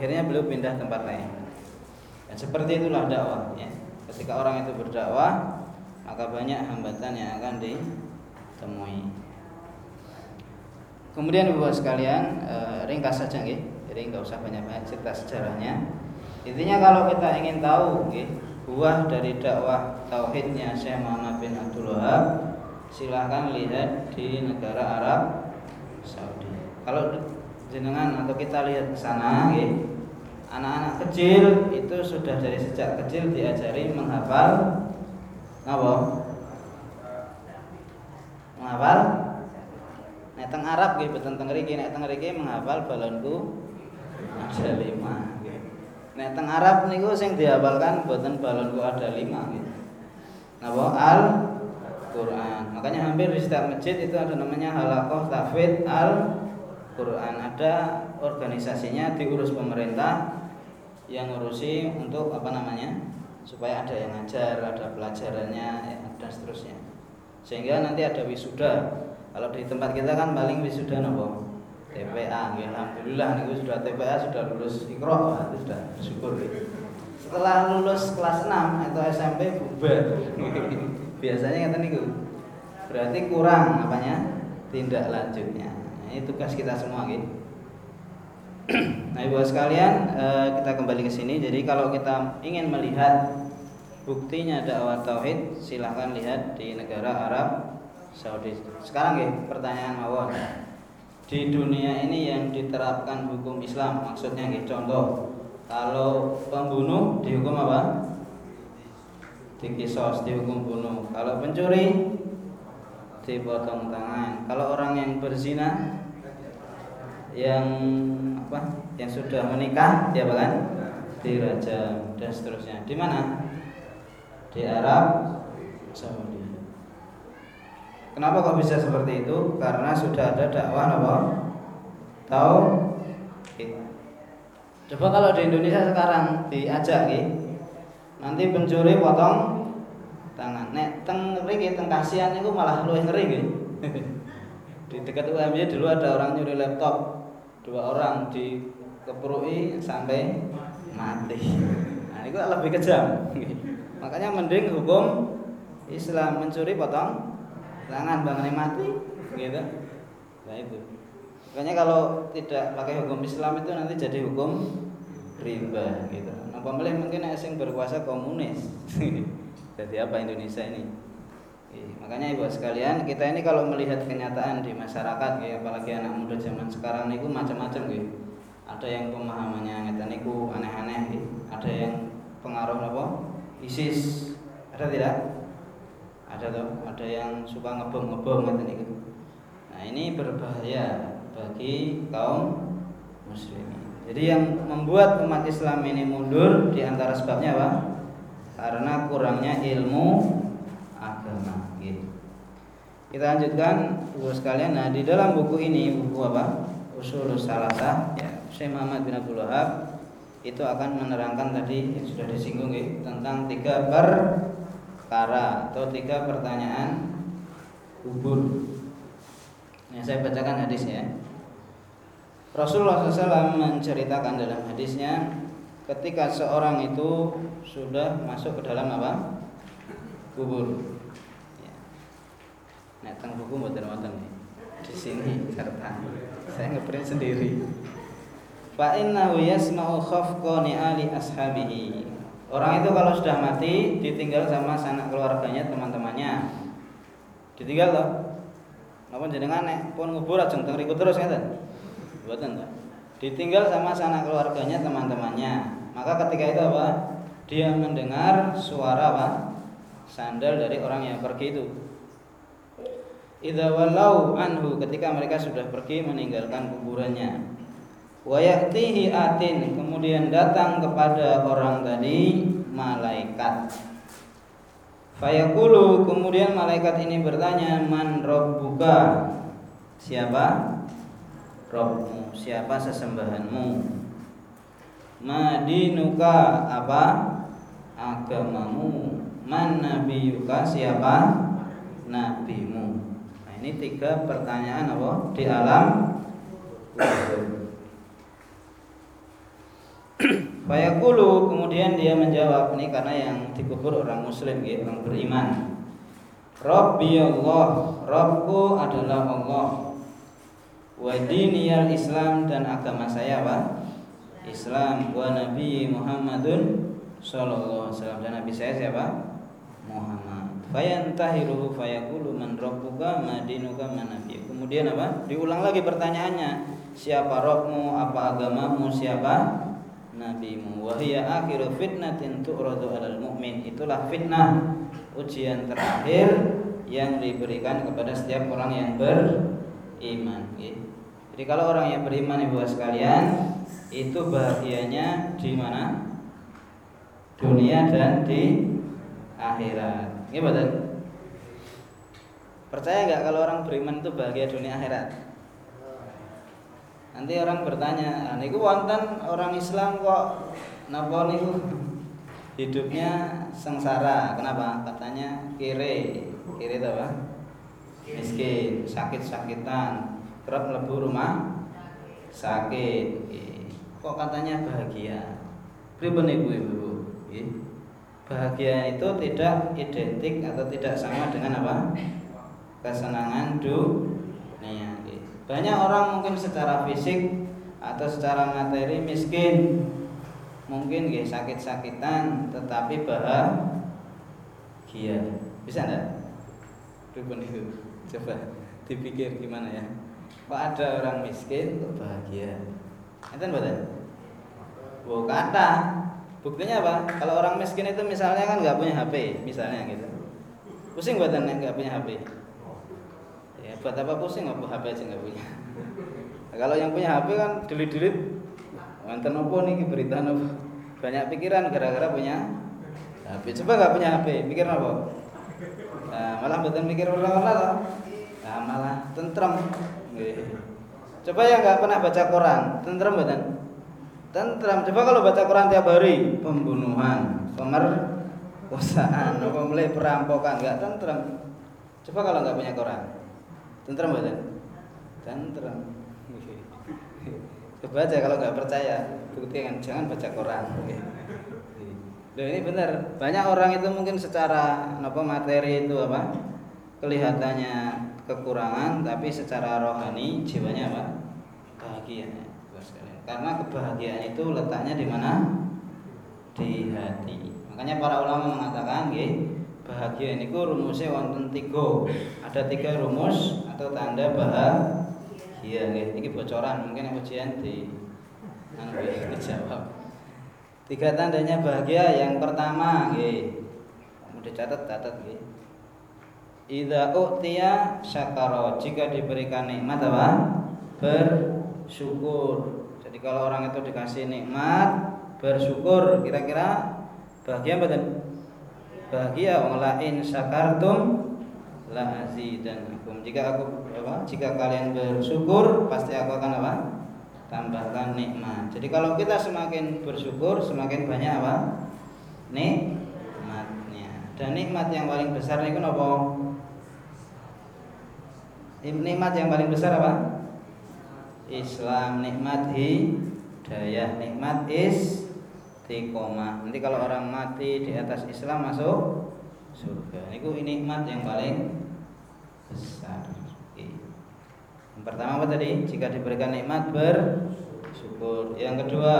akhirnya beliau pindah tempat lain. Dan seperti itulah dakwah ya. Ketika orang itu berdakwah maka banyak hambatan yang akan ditemui. Kemudian ibu sekalian eh, ringkas saja nggih. Jadi nggak usah banyak-banyak cerita sejarahnya. Intinya kalau kita ingin tahu nggih buah dari dakwah tauhidnya Syekh Muhammad bin Abdul Wahab silahkan lihat di negara Arab Saudi. Kalau jenengan atau kita lihat ke sana anak-anak kecil itu sudah dari sejak kecil diajari menghafal apa? Menghafal Nek teng Arab nggih boten teng mriki nek teng mriki menghafal balonku ada lima Nek teng Arab niku sing dihafalkan boten balonku ada lima gitu. Napa al Quran. Makanya hampir di setiap masjid itu ada namanya halakoh tafid al Quran. Ada organisasinya diurus pemerintah yang ngurusi untuk apa namanya supaya ada yang ngajar, ada pelajarannya ya, dan seterusnya. Sehingga nanti ada wisuda. Kalau di tempat kita kan paling wisuda nopo TPA ya, Alhamdulillah nih sudah TPA sudah lulus ikro itu sudah syukur gitu. setelah lulus kelas 6 atau SMP bubar biasanya kata niku berarti kurang apanya tindak lanjutnya nah, ini tugas kita semua gitu nah ibu sekalian eh, kita kembali ke sini. Jadi kalau kita ingin melihat buktinya dakwah tauhid silahkan lihat di negara Arab Saudi. Sekarang ya pertanyaan mawon. Di dunia ini yang diterapkan hukum Islam maksudnya nih contoh kalau pembunuh dihukum apa? Dikisos dihukum bunuh. Kalau pencuri dipotong tangan. Kalau orang yang berzina yang apa yang sudah menikah apa kan dirajam dan seterusnya di mana di Arab Saudi Kenapa kok bisa seperti itu? Karena sudah ada dakwah apa? Tahu? Coba kalau di Indonesia sekarang diajak ki, nanti pencuri potong tangan. Nek teng mriki teng kasihan itu malah luwih ngeri ki. di dekat UMY dulu ada orang nyuri laptop, dua orang dikeprui sampai mati. Nah, itu lebih kejam. Makanya mending hukum Islam mencuri potong tangan bangane mati gitu. Nah itu. Makanya kalau tidak pakai hukum Islam itu nanti jadi hukum riba gitu. Nah pemelih mungkin asing berkuasa komunis. Jadi apa Indonesia ini makanya ibu sekalian kita ini kalau melihat kenyataan di masyarakat ya apalagi anak muda zaman sekarang itu macam-macam gitu ada yang pemahamannya ngeten niku aneh-aneh gitu. ada yang pengaruh apa? ISIS. Ada tidak? Ada tuh ada yang suka ngebom ngebom gitu nih nah ini berbahaya bagi kaum muslimin. Jadi yang membuat umat Islam ini mundur di antara sebabnya apa? Karena kurangnya ilmu kita lanjutkan buku sekalian nah di dalam buku ini buku apa usul salasah ya Syekh Muhammad bin Abdul Wahab itu akan menerangkan tadi yang sudah disinggung ya, tentang tiga per perkara atau tiga pertanyaan kubur. Yang saya bacakan hadisnya. Rasulullah SAW menceritakan dalam hadisnya ketika seorang itu sudah masuk ke dalam apa? Kubur. Nah, tentang buku buat nih di sini serta saya ngeprint sendiri. Fa innahu yasma'u khafqa ali ashabihi Orang itu kalau sudah mati ditinggal sama sanak keluarganya, teman-temannya. Ditinggal loh. Napa jenengan nek pun ngubur aja teng riku terus ngeten. Mboten to. Ditinggal sama sanak keluarganya, teman-temannya. Maka ketika itu apa? Dia mendengar suara apa? Sandal dari orang yang pergi itu. Idza walau anhu ketika mereka sudah pergi meninggalkan kuburannya Wayatihi atin kemudian datang kepada orang tadi malaikat. Fayaqulu kemudian malaikat ini bertanya man rabbuka? Siapa? Robmu, siapa sesembahanmu? Madinuka apa? Agamamu. Man nabiyuka siapa? Nabimu. Ini tiga pertanyaan apa? Di alam Fayaqulu kemudian dia menjawab ini karena yang dikubur orang muslim gitu, orang beriman. Rabbi Allah, Rabbku adalah Allah. Wa diniyal Islam dan agama saya apa? Islam wa Nabi Muhammadun sallallahu alaihi wasallam dan nabi saya siapa? Muhammad. Fayantahiruhu fayaqulu man rabbuka ma dinuka ma Kemudian apa? Diulang lagi pertanyaannya. Siapa rohmu? Apa agamamu? Siapa nabimu wahia akhiru fitnatin tu'radu alal mu'min itulah fitnah ujian terakhir yang diberikan kepada setiap orang yang beriman jadi kalau orang yang beriman ibu sekalian itu bahagianya di mana dunia dan di akhirat ini betul percaya nggak kalau orang beriman itu bahagia dunia akhirat Nanti orang bertanya, niku wonten orang Islam kok napa niku hidupnya sengsara. Kenapa? Katanya kiri. Kiri itu apa? Miskin, sakit-sakitan, kerap lebur rumah sakit. Kok katanya bahagia? Pripun ibu ibu? Bahagia itu tidak identik atau tidak sama dengan apa? Kesenangan dunia. Banyak orang mungkin secara fisik atau secara materi miskin, mungkin ya sakit-sakitan, tetapi bahagia. Bisa enggak? Dukun itu. Coba dipikir gimana ya. Kok ada orang miskin kok bahagia? Itu betul? Oh, kata. Buktinya apa? Kalau orang miskin itu misalnya kan nggak punya HP, misalnya gitu. Pusing buatan nggak punya HP buat apa pusing? Apa HP aja nggak punya? Nah, kalau yang punya HP kan delete-delete. Mantan apa nih berita apa banyak pikiran gara-gara punya HP coba nggak punya HP pikir apa nah, malah betul mikir orang-orang nah, malah tentrem. Coba yang nggak pernah baca koran tentrem betul tentrem coba kalau baca koran tiap hari pembunuhan pemerkosaan mulai perampokan nggak tentrem coba kalau nggak punya koran Tentrem badan? Tentrem. Coba aja kalau nggak percaya, buktikan jangan baca koran. Loh ini benar, banyak orang itu mungkin secara apa materi itu apa kelihatannya kekurangan, tapi secara rohani jiwanya apa bahagia. Karena kebahagiaan itu letaknya di mana? Di hati. Makanya para ulama mengatakan, bahagia ini ku rumusnya wonten tiga. Ada tiga rumus atau tanda bahagia nih ini bocoran mungkin yang ujian di nanti dijawab. Tiga tandanya bahagia yang pertama nih udah catat catat nih Ida uktia syakaro jika diberikan nikmat apa? Bersyukur kalau orang itu dikasih nikmat bersyukur kira-kira bahagia betul bahagia? Wala in syakartum la azidannakum. Jika aku apa jika kalian bersyukur pasti aku akan apa tambahkan nikmat. Jadi kalau kita semakin bersyukur semakin banyak apa nikmatnya. Dan nikmat yang paling besar itu apa? Nikmat yang paling besar apa Islam nikmat hidayah nikmat is istiqomah. Nanti kalau orang mati di atas Islam masuk surga. Itu nikmat yang paling besar. Yang pertama apa tadi? Jika diberikan nikmat bersyukur. Yang kedua,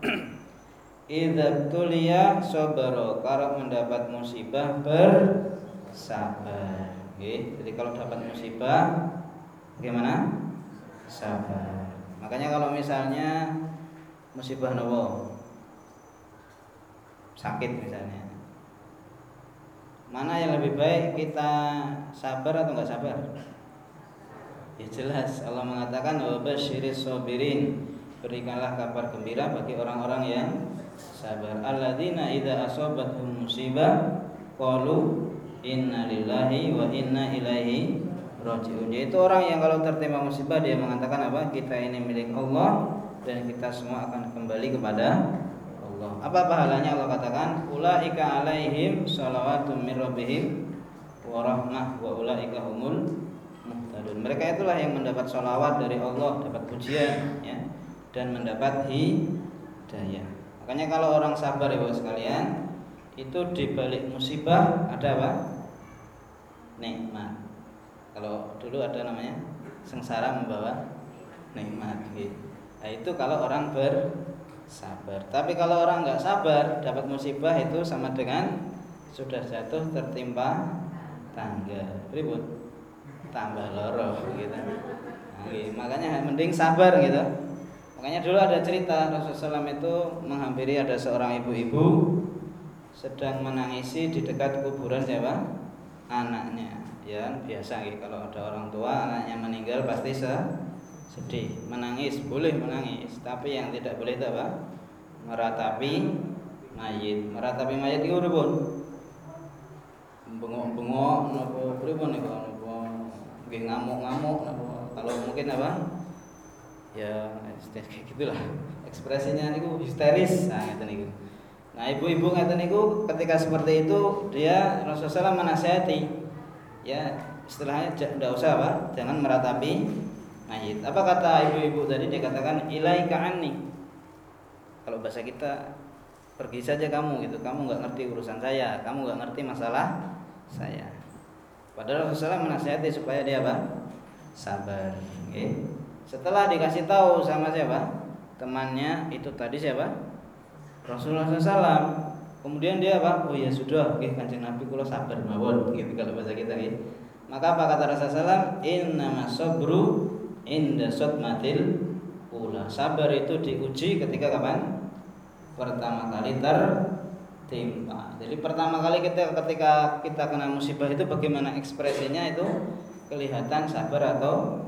idza tuliya sabara. Kalau mendapat musibah bersabar. Oke. Jadi kalau dapat musibah bagaimana? Sabar. Makanya kalau misalnya musibah nopo sakit misalnya. Mana yang lebih baik kita sabar atau enggak sabar? Ya jelas Allah mengatakan wabasyiris sabirin. Berikanlah kabar gembira bagi orang-orang yang sabar. Alladzina idza asabatuhum musibah qalu inna lillahi wa inna ilaihi rajiun yaitu orang yang kalau tertimpa musibah dia mengatakan apa kita ini milik Allah dan kita semua akan kembali kepada Allah. Apa pahalanya Allah katakan? Ulaika alaihim salawatun min rabbihim wa wa ulaika humul muhtadun. Mereka itulah yang mendapat salawat dari Allah, dapat pujian ya dan mendapat hidayah. Makanya kalau orang sabar ibu sekalian, itu di balik musibah ada apa? Nikmat. Kalau dulu ada namanya sengsara membawa nikmat. Gitu. Nah itu kalau orang bersabar. Tapi kalau orang nggak sabar, dapat musibah itu sama dengan sudah jatuh tertimpa tangga. Ribut, tambah loro gitu. Nah, gitu. Makanya mending sabar gitu Makanya dulu ada cerita Rasulullah SAW itu menghampiri ada seorang ibu-ibu sedang menangisi di dekat kuburan siapa? Anaknya. Ya biasa gitu. Kalau ada orang tua anaknya meninggal pasti sedih, menangis, boleh menangis. Tapi yang tidak boleh itu apa? Meratapi mayit. Meratapi mayit itu pun bengok-bengok napa pripun niku napa nggih ngamuk-ngamuk kalau mungkin apa ya kayak gitulah ekspresinya niku histeris nah gitu niku nah ibu-ibu ngeten niku ketika seperti itu dia Rasulullah menasihati ya istilahnya tidak usah apa jangan meratapi mayit apa kata ibu-ibu tadi dia katakan ilaika anni kalau bahasa kita pergi saja kamu gitu kamu nggak ngerti urusan saya kamu nggak ngerti masalah saya padahal Rasulullah menasihati supaya dia apa sabar okay? Setelah dikasih tahu sama siapa? Temannya itu tadi siapa? Rasulullah SAW. Kemudian dia apa? Oh ya sudah, oke kancing Nabi kalau sabar mawon gitu kalau bahasa kita gitu. Maka apa kata Rasulullah? Inna sabru inda sotmatil ula. Sabar itu diuji ketika kapan? Pertama kali tertimpa. Jadi pertama kali kita ketika kita kena musibah itu bagaimana ekspresinya itu kelihatan sabar atau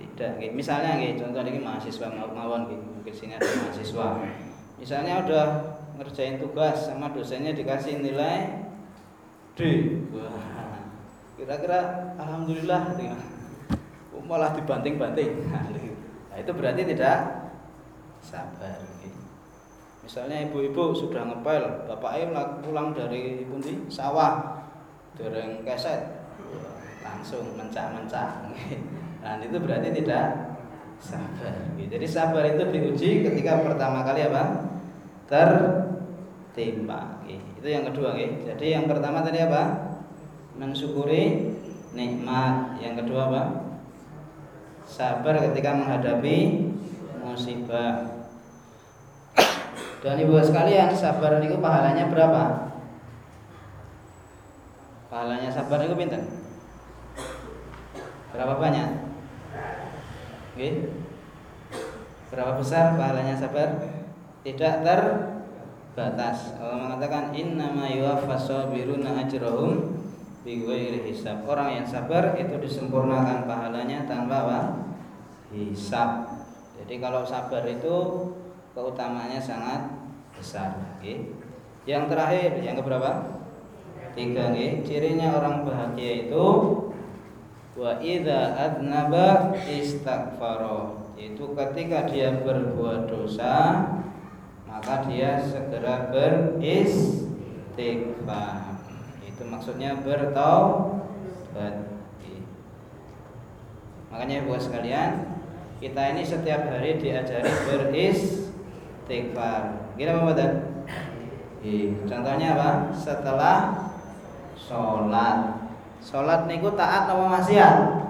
tidak gitu. misalnya gitu contoh ini mahasiswa mawon gitu mungkin sini ada mahasiswa misalnya udah ngerjain tugas sama dosennya dikasih nilai D. Wah. Kira-kira alhamdulillah malah dibanting-banting? Nah, itu berarti tidak sabar misalnya ibu-ibu sudah ngepel bapaknya pulang dari pundi? Sawah. Dereng keset. Langsung mencak-mencak. Nah, itu berarti tidak sabar. Jadi sabar itu diuji ketika pertama kali apa? Tertimpa. Itu yang kedua. Jadi yang pertama tadi apa? Mensyukuri nikmat. Yang kedua apa? Sabar ketika menghadapi musibah. Dan ibu sekalian, sabar itu pahalanya berapa? Pahalanya sabar itu pintar. Berapa banyak? Okay. Berapa besar pahalanya sabar? Tidak terbatas. Allah mengatakan innama yuwaffas sabiruna ajrahum bighairi hisab. Orang yang sabar itu disempurnakan pahalanya tanpa apa? Hisab. Jadi kalau sabar itu keutamaannya sangat besar. Okay. Yang terakhir, yang keberapa? Tiga, okay. cirinya orang bahagia itu wa idza adnaba istaghfara itu ketika dia berbuat dosa maka dia segera beristighfar. Itu maksudnya bertaubat. Makanya buat sekalian kita ini setiap hari diajari beristighfar. Kira apa dan contohnya apa? Setelah sholat. Sholat niku taat apa maksiat?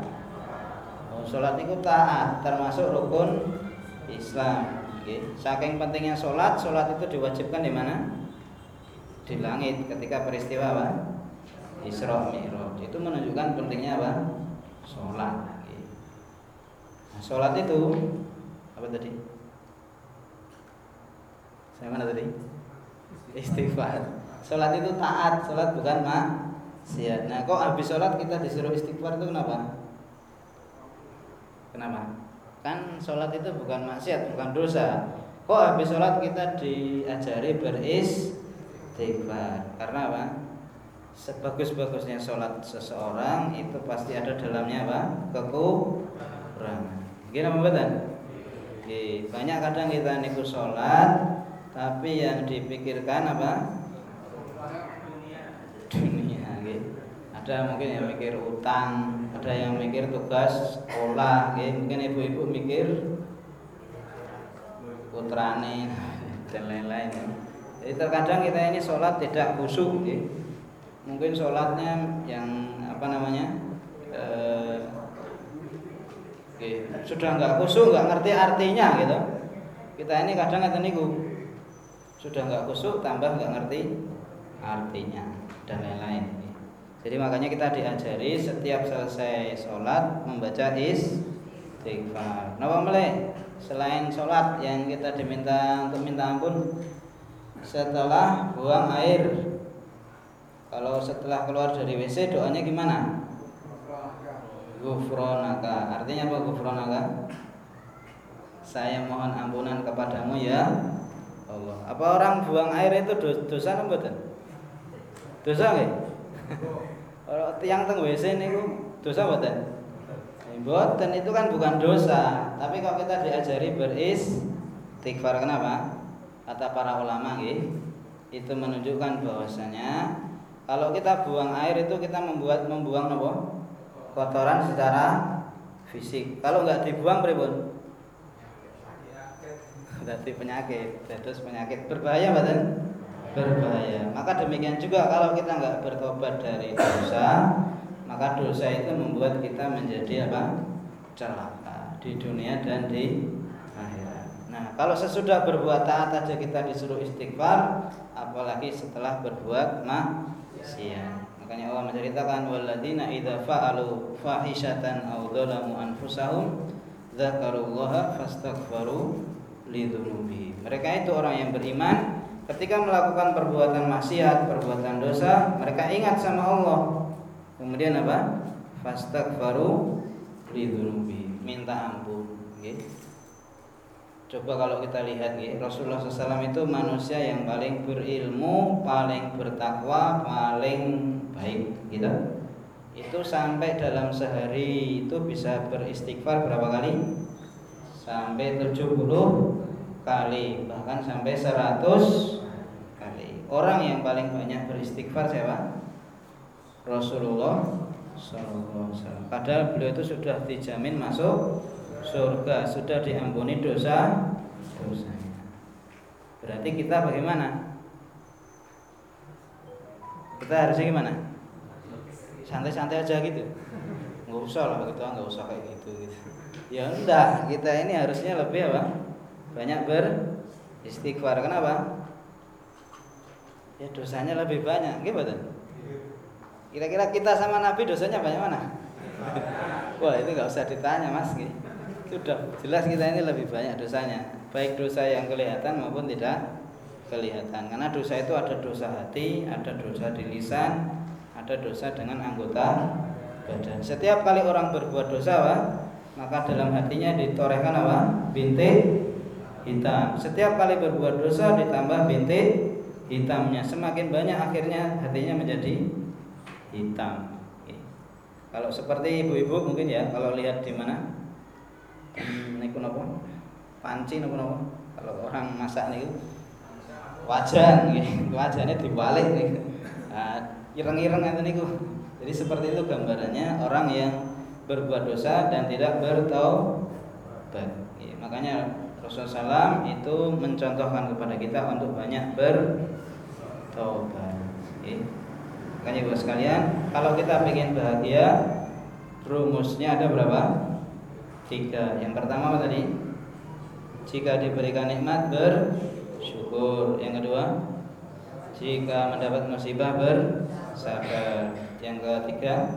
Oh, sholat niku taat, termasuk rukun Islam. Okay. Saking pentingnya sholat, sholat itu diwajibkan di mana? Di langit ketika peristiwa apa? Isra Mi'raj. Itu menunjukkan pentingnya apa? Sholat. Okay. Nah, sholat itu apa tadi? Saya mana tadi? Istighfar. Sholat itu taat, sholat bukan mak maksiat. Nah, kok habis sholat kita disuruh istighfar itu kenapa? Kenapa? Kan sholat itu bukan maksiat, bukan dosa. Kok habis sholat kita diajari beristighfar? Karena apa? Sebagus-bagusnya sholat seseorang itu pasti ada dalamnya apa? Kekurangan. Gimana pembetan? Banyak kadang kita niku sholat, tapi yang dipikirkan apa? ada mungkin yang mikir utang ada yang mikir tugas sekolah ya. mungkin ibu-ibu mikir putrane dan lain-lain ya. Jadi terkadang kita ini sholat tidak khusyuk ya. Mungkin sholatnya yang apa namanya eh, okay. sudah nggak khusyuk nggak ngerti artinya gitu kita ini kadang ngeten niku sudah nggak khusyuk tambah nggak ngerti artinya dan lain-lain jadi makanya kita diajari setiap selesai sholat membaca istighfar. Napa mulai selain sholat yang kita diminta untuk minta ampun setelah buang air. Kalau setelah keluar dari WC doanya gimana? Gufronaka. Artinya apa gufronaka? Saya mohon ampunan kepadamu ya Allah. Apa orang buang air itu dosa apa Dosa nggih? Kalau tiang teng WC niku dosa mboten? Mboten itu kan bukan dosa, tapi kalau kita diajari beris istighfar kenapa? Kata para ulama nggih, itu menunjukkan bahwasanya kalau kita buang air itu kita membuat membuang apa? kotoran secara fisik. Kalau nggak dibuang pripun? Berarti penyakit, terus penyakit berbahaya badan berbahaya. Maka demikian juga kalau kita nggak bertobat dari dosa, maka dosa itu membuat kita menjadi apa? celaka di dunia dan di akhirat. Nah, kalau sesudah berbuat taat aja kita disuruh istighfar, apalagi setelah berbuat maksiat. Makanya Allah menceritakan waladina idza fa'alu fahishatan aw dzalamu anfusahum dzakarullaha fastaghfaru lidzunubi. Mereka itu orang yang beriman ketika melakukan perbuatan maksiat, perbuatan dosa, mereka ingat sama Allah. Kemudian apa? Fastaghfaru lidzunubi, minta ampun, okay. Coba kalau kita lihat Rasulullah SAW itu manusia yang paling berilmu, paling bertakwa, paling baik gitu. Itu sampai dalam sehari itu bisa beristighfar berapa kali? Sampai 70 kali bahkan sampai 100 kali. Orang yang paling banyak beristighfar siapa? Rasulullah Alaihi Padahal beliau itu sudah dijamin masuk surga, sudah diampuni dosa dosanya. Berarti kita bagaimana? Kita harusnya gimana? Santai-santai aja gitu. Nggak usah lah kita nggak usah kayak gitu, gitu. Ya enggak, kita ini harusnya lebih apa? Banyak beristighfar. Kenapa? Ya dosanya lebih banyak, gimana? Kira-kira kita sama Nabi dosanya banyak mana? Wah itu nggak usah ditanya mas, sudah jelas kita ini lebih banyak dosanya, baik dosa yang kelihatan maupun tidak kelihatan. Karena dosa itu ada dosa hati, ada dosa di lisan, ada dosa dengan anggota badan. Setiap kali orang berbuat dosa, apa? maka dalam hatinya ditorehkan apa? Bintik hitam. Setiap kali berbuat dosa ditambah bintik hitamnya. Semakin banyak akhirnya hatinya menjadi hitam. Kalau seperti ibu-ibu mungkin ya kalau lihat di mana? Hmm, niku nopo? Panci nopo nopo? Kalau orang masak niku? Wajan nggih wajahnya dibalik nih nah, ireng-ireng ngeten niku. Jadi seperti itu gambarannya orang yang berbuat dosa dan tidak bertaubat. Makanya Rasulullah SAW itu mencontohkan kepada kita untuk banyak bertobat. Okay. Makanya ibu sekalian, kalau kita ingin bahagia, rumusnya ada berapa? Tiga. Yang pertama apa tadi? Jika diberikan nikmat bersyukur. Yang kedua, jika mendapat musibah bersabar. Yang ketiga,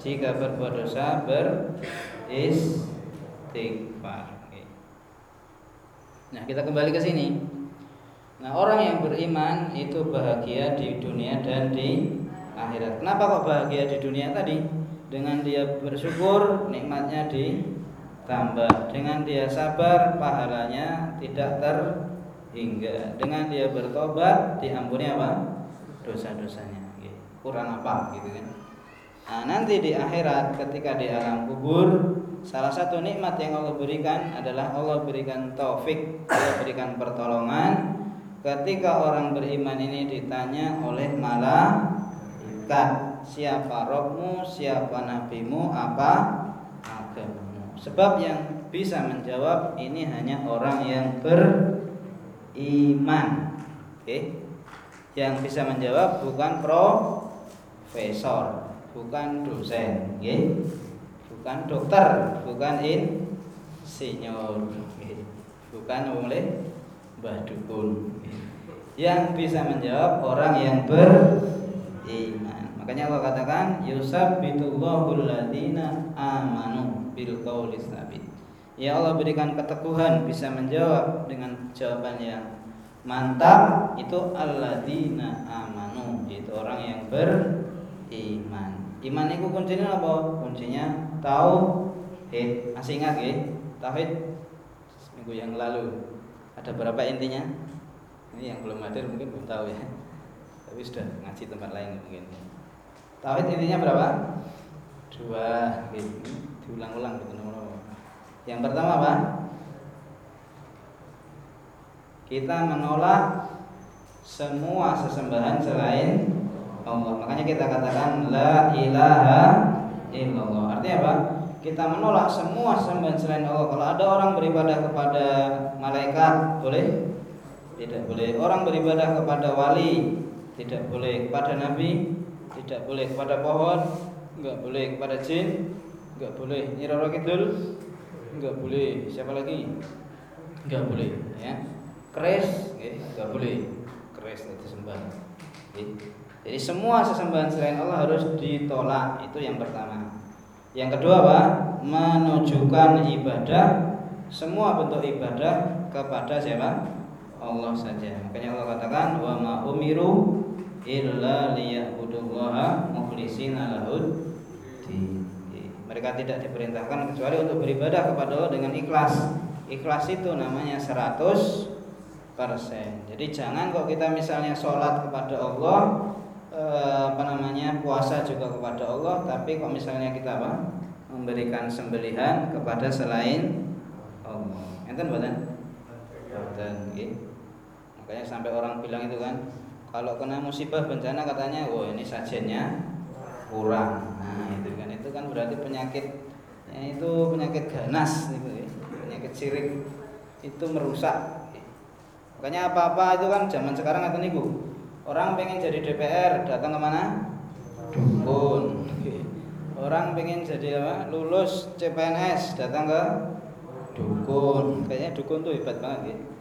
jika berbuat dosa beristighfar. Nah, kita kembali ke sini. Nah, orang yang beriman itu bahagia di dunia dan di akhirat. Kenapa kok bahagia di dunia tadi? Dengan dia bersyukur, nikmatnya ditambah. Dengan dia sabar, pahalanya tidak terhingga. Dengan dia bertobat, diampuni apa? Dosa-dosanya. Kurang apa gitu kan? Nah, nanti di akhirat ketika di alam kubur Salah satu nikmat yang Allah berikan adalah Allah berikan taufik, Allah berikan pertolongan ketika orang beriman ini ditanya oleh malaikat, siapa rohmu, siapa nabimu, apa agamamu. Sebab yang bisa menjawab ini hanya orang yang beriman. iman. Oke. Yang bisa menjawab bukan profesor, bukan dosen, oke. Bukan dokter, bukan insinyur, bukan oleh Mbah Dukun. Yang bisa menjawab orang yang beriman. Makanya Allah katakan yusabbitullahu alladziina amanu bil tsabit. Ya Allah berikan keteguhan bisa menjawab dengan jawaban yang mantap itu alladzina amanu itu orang yang beriman. Iman itu kuncinya apa? Kuncinya tauhid. Masih ingat ya? Tauhid minggu yang lalu. Ada berapa intinya? Ini yang belum hadir mungkin belum tahu ya. Tapi sudah ngaji tempat lain mungkin. Tauhid intinya berapa? Dua. Diulang-ulang gitu. Yang pertama apa? Kita menolak semua sesembahan selain Allah. Makanya kita katakan la ilaha illallah. Artinya apa? Kita menolak semua sembahan selain Allah. Kalau ada orang beribadah kepada malaikat, boleh? Tidak boleh. Orang beribadah kepada wali, tidak boleh. Kepada nabi, tidak boleh kepada pohon enggak boleh kepada jin enggak boleh Nyiroro Kidul enggak boleh siapa lagi enggak boleh ya kres enggak boleh kres itu sembah jadi semua sesembahan selain Allah harus ditolak. Itu yang pertama. Yang kedua apa? Menunjukkan ibadah semua bentuk ibadah kepada siapa? Allah saja. Makanya Allah katakan wa ma umiru illa liya'budullaha mukhlishina lahud mereka tidak diperintahkan kecuali untuk beribadah kepada Allah dengan ikhlas. Ikhlas itu namanya 100 persen. Jadi jangan kok kita misalnya sholat kepada Allah, eh, apa namanya puasa juga kepada Allah, tapi kok misalnya kita apa memberikan sembelihan kepada selain Allah. Enten buatan? Buatan, Makanya sampai orang bilang itu kan, kalau kena musibah bencana katanya wah ini sajennya kurang nah itu kan itu kan berarti penyakit ya, itu penyakit ganas gitu ya. penyakit sirik itu merusak makanya apa-apa itu kan zaman sekarang atau niku orang pengen jadi DPR datang ke mana dukun orang pengen jadi apa lulus CPNS datang ke dukun kayaknya dukun tuh hebat banget gitu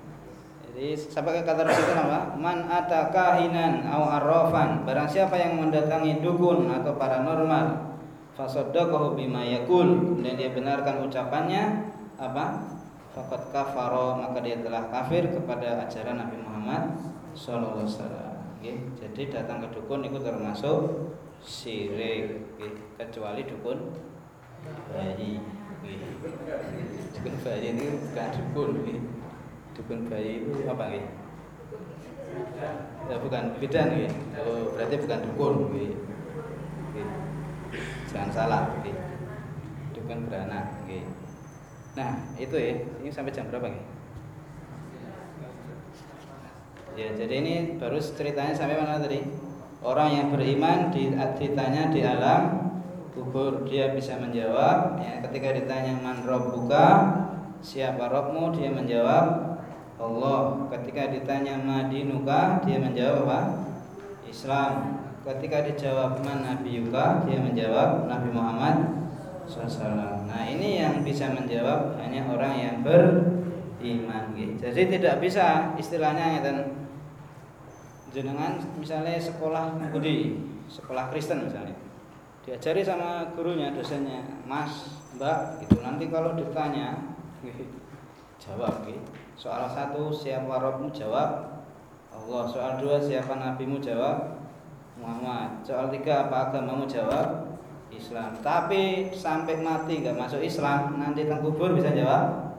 jadi sampai kata Rasul apa? Man ataka hinan au arrafan. Barang siapa yang mendatangi dukun atau paranormal, fasaddaqahu bima yaqul, kemudian dia benarkan ucapannya, apa? Fakat kafaro maka dia telah kafir kepada ajaran Nabi Muhammad sallallahu alaihi wasallam. Jadi datang ke dukun itu termasuk syirik, kecuali dukun bayi. Dukun bayi ini bukan dukun dukun bayi itu apa nih? Ya bukan bidan nih. Oh, berarti bukan dukun nih. Jangan salah nih. Dukun beranak nih. Nah, itu ya. Ini sampai jam berapa nih? Ya, jadi ini baru ceritanya sampai mana tadi? Orang yang beriman ditanya di alam kubur dia bisa menjawab. Ya ketika ditanya man buka siapa robmu dia menjawab Allah. Ketika ditanya madinuka? Dia menjawab apa? Islam. Ketika dijawab man nabiyuka? Dia menjawab Nabi Muhammad SAW nah ini yang bisa menjawab hanya orang yang beriman. Jadi tidak bisa istilahnya dan jenengan misalnya sekolah budi sekolah Kristen misalnya. Diajari sama gurunya dosennya mas mbak itu nanti kalau ditanya jawab gitu. Soal satu siapa Robmu jawab. Allah. Soal dua siapa Nabimu jawab. Muhammad. Soal tiga apa agamamu jawab. Islam. Tapi sampai mati nggak masuk Islam Nanti tentang kubur bisa jawab?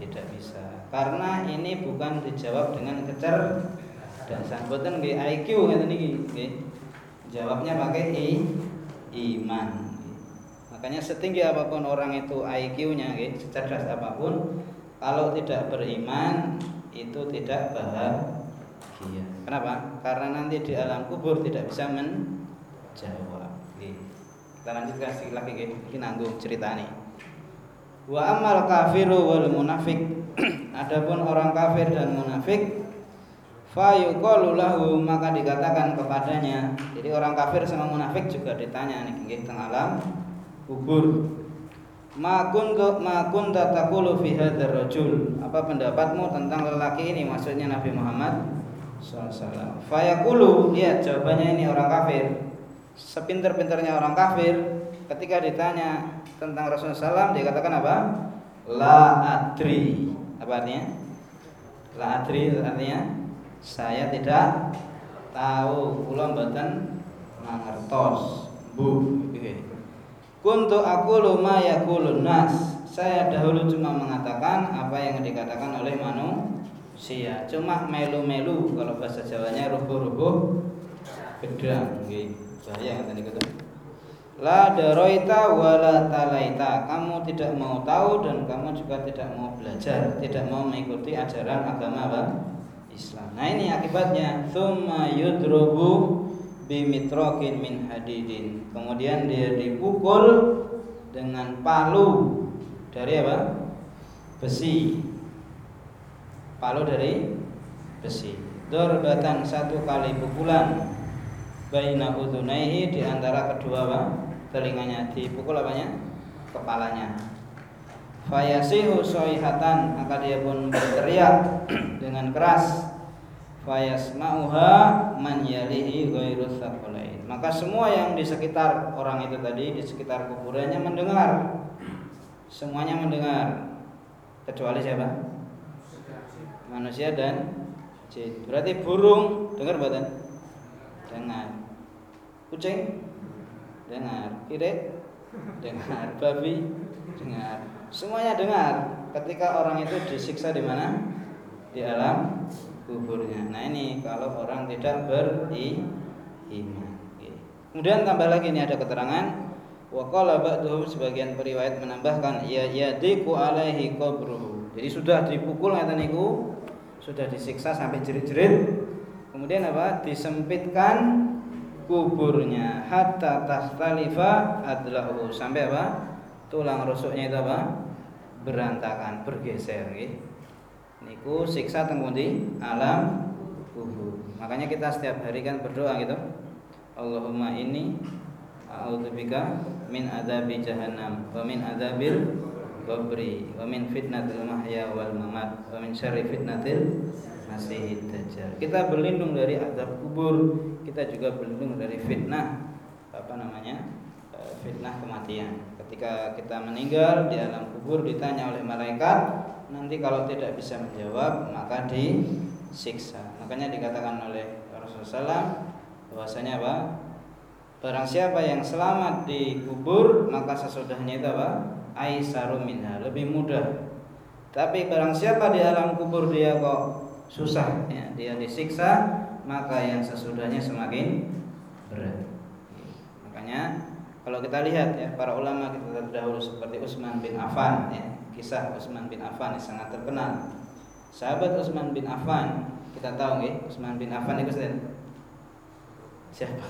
Tidak bisa. Karena ini bukan dijawab dengan kecer dan sambutan di IQ ngeten niki Jawabnya pakai i, iman. Makanya setinggi apa pun orang itu IQ-nya cerdas apa pun, kalau tidak beriman itu tidak bahagia. Kenapa? Karena nanti di alam kubur tidak bisa menjawab. Kita lanjutkan sedikit lagi, ini nanggung cerita nih. Wa amal kafiru wal munafik Adapun orang kafir dan munafik fayuqalu lahu maka dikatakan kepadanya. Jadi orang kafir sama munafik juga ditanya nih nggih teng alam kubur. Ma kuntu ma kunta taqulu fi hadzal rajul. Apa pendapatmu tentang lelaki ini maksudnya Nabi Muhammad SAW. Fayaqulu lihat jawabannya ini orang kafir. Sepinter-pinternya orang kafir ketika ditanya tentang Rasulullah SAW dia katakan apa? La adri apa artinya la adri artinya saya tidak tahu. Kula mboten mangertos. Bu. Kuntu aku luma yaqulun nas. Saya dahulu cuma mengatakan apa yang dikatakan oleh manusia. Cuma melu-melu kalau bahasa Jawanya rubuh-rubuh gedang. Nggih. Bahaya yang tadi kata. La daroita wala talaita. Kamu tidak mau tahu dan kamu juga tidak mau belajar Tidak mau mengikuti ajaran agama apa? Islam. Nah ini akibatnya. Thumma yudrobu bimitrokin min hadidin. Kemudian dia dipukul dengan palu Dari apa? Besi. Palu dari besi. Dorbatan satu kali pukulan Baina udunaihi di antara kedua apa? telinganya. Dipukul apanya? Kepalanya fayasihu soihatan maka dia pun berteriak dengan keras. Fayasma'uha man yalihi ghairu maka semua yang di sekitar orang itu tadi di sekitar kuburannya mendengar. Semuanya mendengar. Kecuali siapa? Manusia dan jin. Berarti burung dengar buatan? Dengar. Kucing? Dengar. Kiri dengar. Babi? Dengar semuanya dengar. Ketika orang itu disiksa di mana? Di alam kuburnya. Nah ini kalau orang tidak beriman. Kemudian tambah lagi ini ada keterangan. Waqala ba'duhum sebagian periwayat menambahkan ya yadiku alaihi qabruhu. Jadi sudah dipukul ngeten niku, sudah disiksa sampai jerit-jerit. Kemudian apa? Disempitkan kuburnya. Hatta tastalifa adlahu. Sampai apa? Tulang rusuknya itu apa berantakan bergeser gitu. niku siksa tengkundi alam kubur makanya kita setiap hari kan berdoa gitu Allahumma ini a'udzubika min adabi jahannam wa min adabil qabri wa min fitnatil mahya wal mamat wa min syarri fitnatil masih dajjal. Kita berlindung dari azab kubur, kita juga berlindung dari fitnah apa namanya? E, fitnah kematian. Ketika kita meninggal di alam kubur ditanya oleh malaikat, nanti kalau tidak bisa menjawab maka disiksa. Makanya dikatakan oleh Rasulullah SAW bahwasanya apa? Barang siapa yang selamat di kubur maka sesudahnya itu apa? Aisarum minha, lebih mudah. Tapi barang siapa di alam kubur dia kok susah ya, dia disiksa maka yang sesudahnya semakin berat makanya kalau kita lihat ya para ulama kita terdahulu seperti Utsman bin Affan ya. Kisah Utsman bin Affan yang sangat terkenal. Sahabat Utsman bin Affan kita tahu ya Utsman bin Affan itu siapa?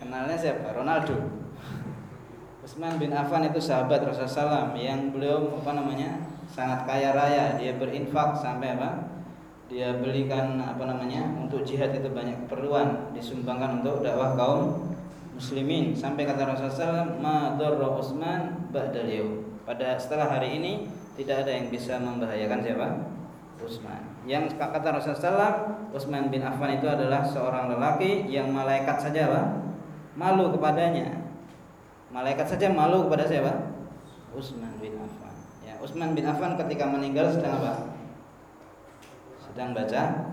Kenalnya siapa? Ronaldo. Utsman bin Affan itu sahabat Rasulullah SAW yang beliau apa namanya sangat kaya raya. Dia berinfak sampai apa? Dia belikan apa namanya untuk jihad itu banyak keperluan disumbangkan untuk dakwah kaum muslimin. Sampai kata Rasulullah darra Utsman ba'dal pada setelah hari ini tidak ada yang bisa membahayakan siapa? Utsman. Yang kata Rasulullah Utsman bin Affan itu adalah seorang lelaki yang malaikat saja apa malu kepadanya. Malaikat saja malu kepada siapa? Utsman bin Affan. Utsman bin Affan ketika meninggal sedang apa? Sedang baca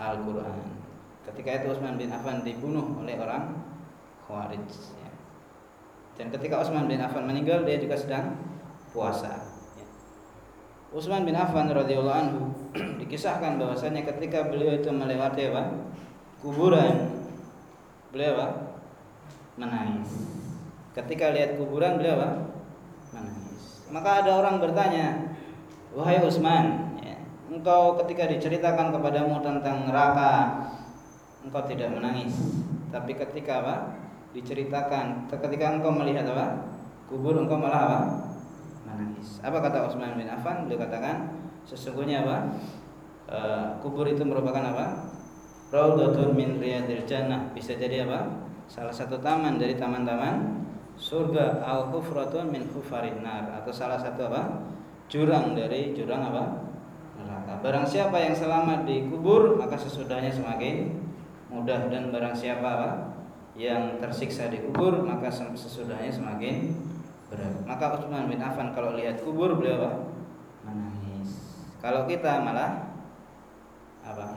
Al-Quran. Ketika itu Utsman bin Affan dibunuh oleh orang Khawarij. Ya. Dan ketika Utsman bin Affan meninggal, dia juga sedang puasa. Ya. Utsman bin Affan radhiyallahu anhu dikisahkan bahwasanya ketika beliau itu melewati apa? kuburan, beliau apa? menangis. Ketika lihat kuburan beliau apa? menangis. Maka ada orang bertanya, wahai Utsman, ya, engkau ketika diceritakan kepadamu tentang neraka, engkau tidak menangis, tapi ketika apa? Diceritakan, ketika engkau melihat apa? Kubur engkau malah apa? Menangis. Apa kata Utsman bin Affan? Beliau katakan, sesungguhnya apa? E, kubur itu merupakan apa? Raudhatun min riyadil jannah. Bisa jadi apa? Salah satu taman dari taman-taman surga al hufratun min hufarin nar atau salah satu apa? Jurang dari jurang apa? neraka. Barang siapa yang selamat di kubur maka sesudahnya semakin mudah dan barang siapa apa? Yang tersiksa di kubur maka sesudahnya semakin berat. Maka Utsman bin Affan kalau lihat kubur beliau apa? menangis. Kalau kita malah apa?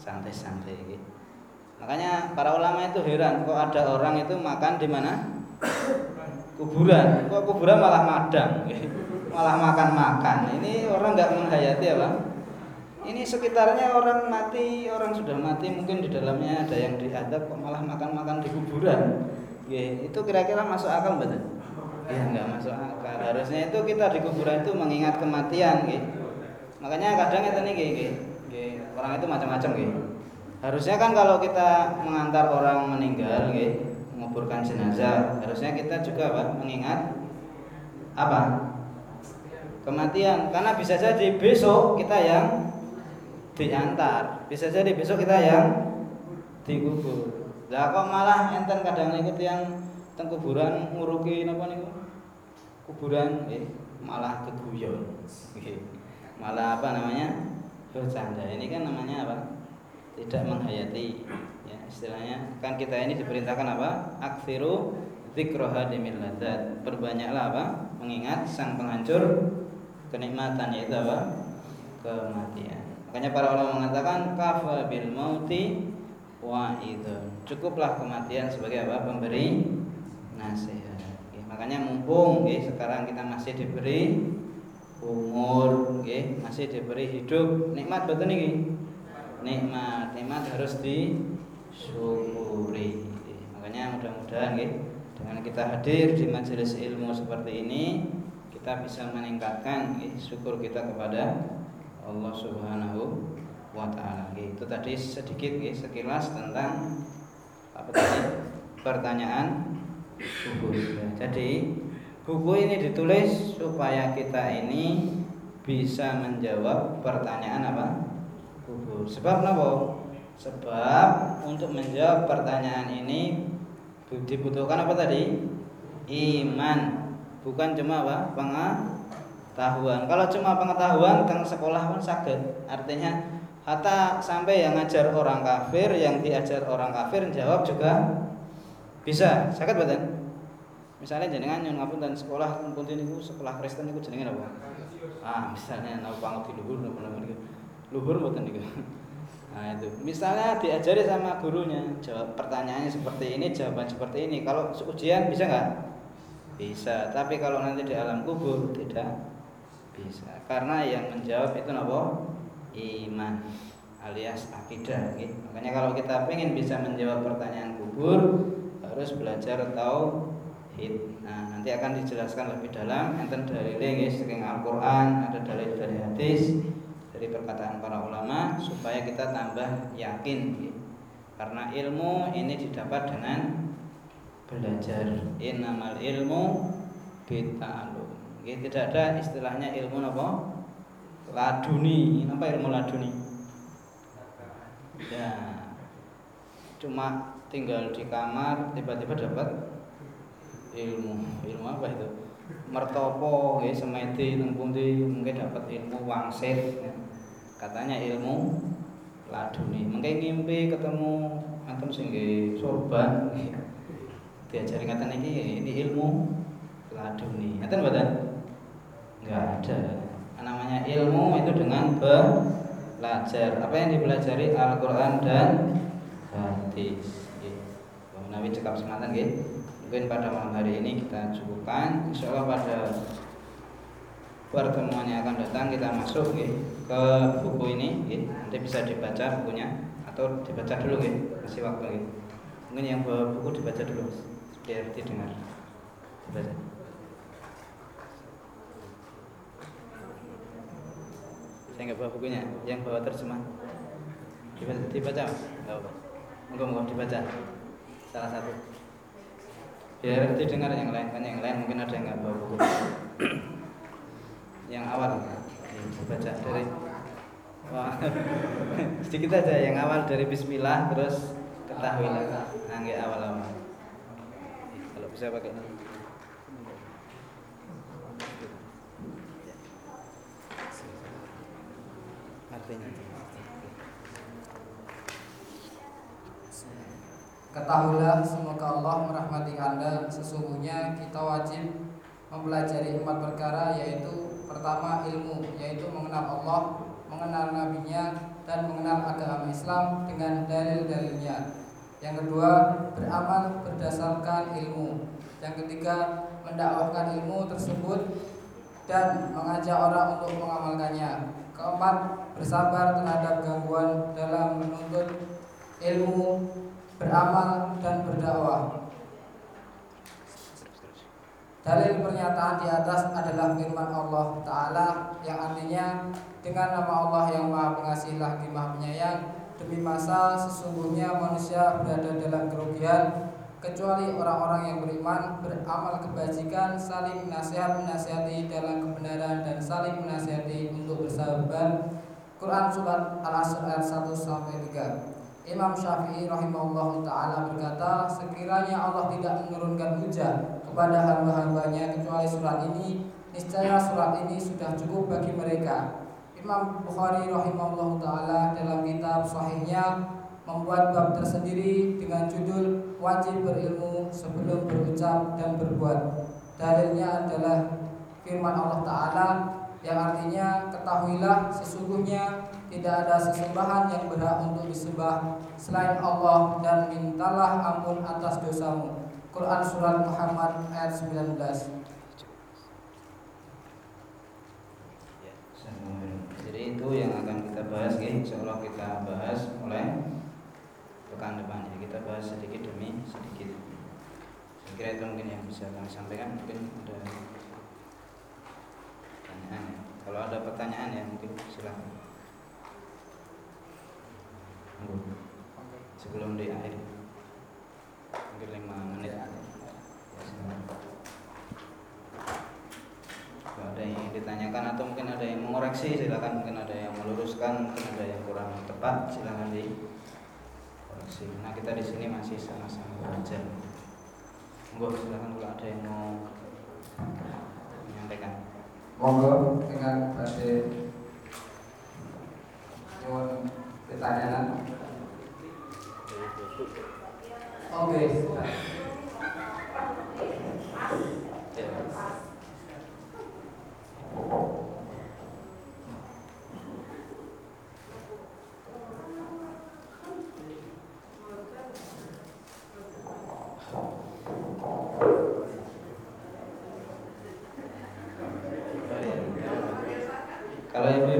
santai-santai gitu. Makanya para ulama itu heran kok ada orang itu makan di mana? kuburan. Kok kuburan malah madang? Malah makan-makan. Ini orang nggak menghayati apa? Ini sekitarnya orang mati, orang sudah mati mungkin di dalamnya ada yang diadab kok malah makan-makan di kuburan. Ya, itu kira-kira masuk akal betul? Ya nggak masuk akal. Harusnya itu kita di kuburan itu mengingat kematian, gitu. Makanya kadang itu nih, gitu, orang itu macam-macam, gitu. Harusnya kan kalau kita mengantar orang meninggal, gitu, menguburkan jenazah, harusnya kita juga apa? Mengingat apa? Kematian. Karena bisa jadi besok kita yang diantar. Bisa jadi besok kita yang dikubur. Lah kok malah enten kadang ikut yang teng kuburan nguruki napa niku? Kuburan eh malah keguyon. Malah apa namanya? bercanda. Ini kan namanya apa? Tidak menghayati. Ya, istilahnya kan kita ini diperintahkan apa? Aksiru dzikra hadimil ladzat. Perbanyaklah apa? Mengingat sang penghancur kenikmatan yaitu apa? Kematian. Makanya para ulama mengatakan kafa bil mauti wa itu. Cukuplah kematian sebagai apa? Pemberi nasihat. Oke, makanya mumpung oke, sekarang kita masih diberi umur, oke, masih diberi hidup, nikmat betul nih. Nikmat, nikmat harus disyukuri. Oke, makanya mudah-mudahan oke, dengan kita hadir di majelis ilmu seperti ini, kita bisa meningkatkan oke, syukur kita kepada Allah Subhanahu wa taala. Itu tadi sedikit ya, sekilas tentang apa tadi? pertanyaan kubur. Jadi buku ini ditulis supaya kita ini bisa menjawab pertanyaan apa? kubur. Sebab apa? Sebab untuk menjawab pertanyaan ini dibutuhkan apa tadi? Iman. Bukan cuma apa? Pengetahuan. Kalau cuma pengetahuan tentang sekolah pun sakit. Artinya hatta sampai yang ngajar orang kafir, yang diajar orang kafir jawab juga bisa. Sakit betul? Misalnya jenengan yang ngapun dan sekolah pun ini sekolah Kristen itu jenengan apa? Ah, misalnya nau banget di luhur napa napa Luhur mboten niku. Nah itu, misalnya diajari sama gurunya, jawab pertanyaannya seperti ini, jawaban seperti ini. Kalau ujian bisa nggak? Bisa. Tapi kalau nanti di alam kubur tidak bisa. Karena yang menjawab itu nopo? Iman alias akidah gitu. makanya kalau kita pengen bisa menjawab pertanyaan kubur harus belajar tauhid. Nah nanti akan dijelaskan lebih dalam. Enten dalilnya guys saking Al-Qur'an ada dalil dari hadis dari perkataan para ulama supaya kita tambah yakin gitu. karena ilmu ini didapat dengan belajar. Innamal ilmu bita'alum Oke, tidak ada istilahnya ilmu apa? Laduni. Apa ilmu laduni? Ya. Cuma tinggal di kamar tiba-tiba dapat ilmu. Ilmu apa itu? Mertopo, ya, semedi, nengpundi, mungkin dapat ilmu wangsit. Ya. Katanya ilmu laduni. Mungkin ngimpi ketemu antum sing sorban. Diajari kata ini ini ilmu laduni. Ngaten mboten? Ilmu itu dengan belajar apa yang dipelajari Al-Quran dan hadis Nabi cekap sematan gitu. mungkin pada malam hari ini kita cukupkan insya Allah pada pertemuan yang akan datang kita masuk gitu, ke buku ini gitu. nanti bisa dibaca bukunya atau dibaca dulu gitu. masih waktu gitu. mungkin yang buku dibaca dulu biar didengar dibaca saya nggak bawa bukunya? Yang bawa terjemah dibaca, dibaca nggak apa enggak enggak dibaca. Salah satu. Biar didengar yang lain. Kan yang lain mungkin ada yang nggak bawa buku. Yang awal. Baca dari Wah, sedikit aja. Yang awal dari Bismillah terus ketahuilah. Nangge awal-awal. Kalau bisa pakai artinya. Ketahuilah semoga Allah merahmati Anda. Sesungguhnya kita wajib mempelajari empat perkara Yaitu pertama ilmu Yaitu mengenal Allah, mengenal nabinya Dan mengenal agama Islam dengan dalil-dalilnya. Yang kedua, beramal berdasarkan ilmu. Yang ketiga, mendakwahkan ilmu tersebut Dan mengajak orang untuk mengamalkannya Keempat, bersabar terhadap gangguan dalam menuntut ilmu beramal dan berdakwah. Dalil pernyataan di atas adalah firman Allah Ta'ala yang artinya dengan nama Allah yang maha pengasih lagi maha penyayang demi masa sesungguhnya manusia berada dalam kerugian kecuali orang-orang yang beriman beramal kebajikan saling menasihat menasihati dalam kebenaran dan saling menasihati untuk bersabar Quran surat Al-Asr ayat 1 sampai 3 Imam Syafi'i rahimahullah taala berkata, sekiranya Allah tidak menurunkan hujan kepada hamba-hambanya kecuali surat ini, niscaya surat ini sudah cukup bagi mereka. Imam Bukhari rahimahullah taala dalam kitab sahihnya membuat bab tersendiri dengan judul wajib berilmu sebelum berucap dan berbuat. Dalilnya adalah firman Allah taala yang artinya ketahuilah sesungguhnya tidak ada sesembahan yang berhak untuk disembah selain Allah dan mintalah ampun atas dosamu. Quran surat Muhammad ayat 19. Ya, jadi itu yang akan kita bahas ya, insya Allah kita bahas mulai pekan depan ya. Kita bahas sedikit demi sedikit. Saya kira itu mungkin yang bisa kami sampaikan. Mungkin ada pertanyaan ya. Kalau ada pertanyaan ya mungkin silakan. Sebelum di akhir mungkin lima menit. Ya, Kalau ada yang ditanyakan atau mungkin ada yang mengoreksi silakan mungkin ada yang meluruskan mungkin ada yang kurang tepat silakan di. Nah kita di sini masih sama-sama belajar. Monggo silakan kalau ada yang mau menyampaikan. Monggo dengan badhe nyuwun pertanyaan. Oke okay.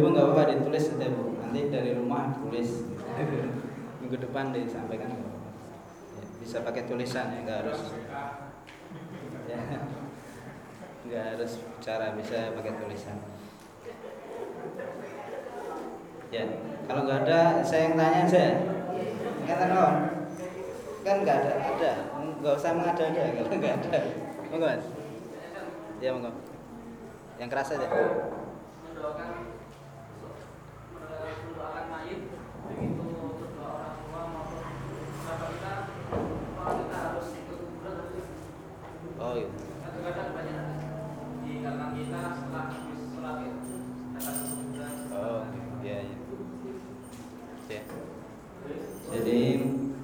ibu nggak apa-apa ditulis saja bu nanti rumah tulis. Minggu depan disampaikan. Ya, bisa pakai tulisan ya nggak harus ya nggak harus cara bisa pakai tulisan. Ya kalau nggak ada saya yang tanya saya kata kawan. Kan nggak ada ada. Nggak usah mengada-ada kalau nggak ada. Monggo mas. Ya monggo. Yang keras aja Oh iya. Oh iya iya. Ya. Jadi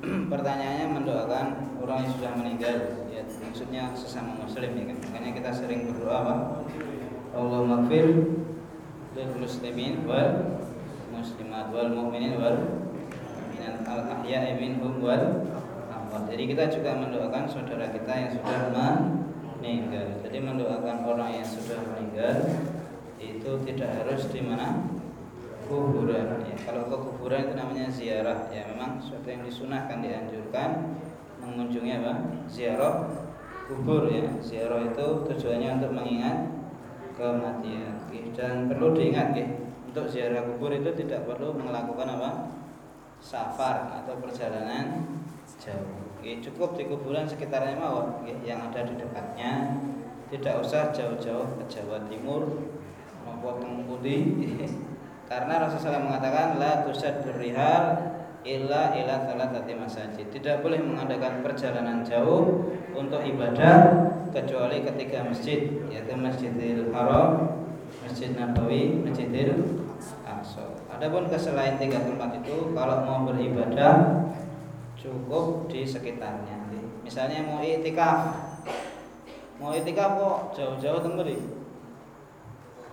pertanyaannya mendoakan orang yang sudah meninggal ya maksudnya sesama muslim ya kan makanya kita sering berdoa apa Allah maghfir lil muslimin wal muslimat wal mu'minin wal mu'minat al ahya'i minhum wal amwat. Jadi kita juga mendoakan saudara kita yang sudah meninggal. Jadi mendoakan orang yang sudah meninggal itu tidak harus di mana kuburan. Ya, kalau ke kuburan itu namanya ziarah. Ya memang sesuatu yang disunahkan dianjurkan mengunjungi apa? Ziarah kubur ya. Ziarah itu tujuannya untuk mengingat kematian. Dan perlu diingat ya, untuk ziarah kubur itu tidak perlu melakukan apa? safar atau perjalanan jauh. Oke, cukup di kuburan sekitarnya mawon yang ada di dekatnya. Tidak usah jauh-jauh ke Jawa Timur maupun apa teng Karena Rasulullah mengatakan la tusaddur rihal illa ila thalathati masajid. Tidak boleh mengadakan perjalanan jauh untuk ibadah kecuali ketiga masjid yaitu Masjidil Haram, Masjid Nabawi, Masjidil Aqsa. Adapun ke selain tiga tempat itu kalau mau beribadah cukup di sekitarnya. Misalnya mau itikaf. Mau itikaf kok jauh-jauh tembeli.